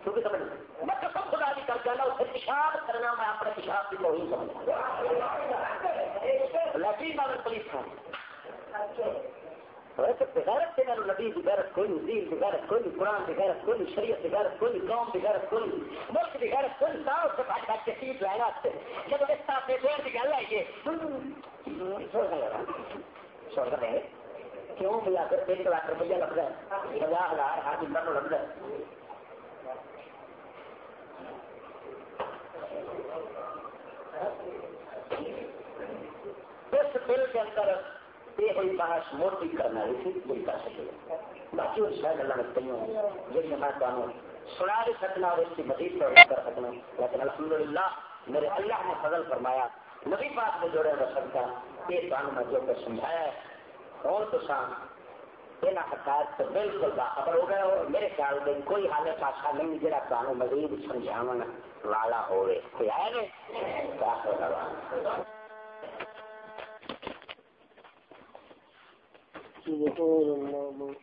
سمجھ میں قسم خدا بھی کر جانا اسے پیشاب کرنا، میں اپنے پیشاب کی سمجھا۔ پولیس بغیرت سے میرے نبی کی غیرت کوئی نہیں کی غیرت کوئی، قرآن کی غیرت کوئی، شریعت کی غیرت کوئی، قوم کی غیرت کوئی، ملک کی غیرت کوئی نہیں ساروں سے بھاگ بھاگ کے سیٹ لائے واسطے جب اس طرح سے دیر کی گل آئیے چھوڑ کر رہے کیوں ملا کر ایک لاکھ روپیہ لگ رہا ہے پچاس ہزار ہر ممبر لگ رہا ہے اس بل کے اندر یہ کوئی بحث موٹی کرنا ہے کوئی کر سکے باقی وہ شاید اللہ نے کہیں جی میں تمہیں سنا بھی سکنا اور اس کی مزید پر کر سکنا۔ لیکن الحمدللہ، میرے اللہ نے فضل فرمایا۔ نبی پاک میں جوڑے رہ سکتا یہ کام میں جو کر سمجھایا ہے، اور تو شام یہ حقائق تو بالکل باخبر ہو گئے اور میرے خیال میں کوئی حال پاسا نہیں جہاں تمہیں مزید سمجھاو والا ہوئے۔ کوئی آئے گا کیا ہوگا سبحان الله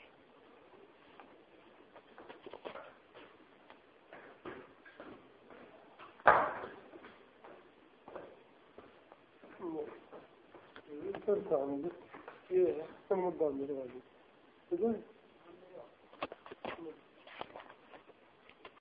Thank you.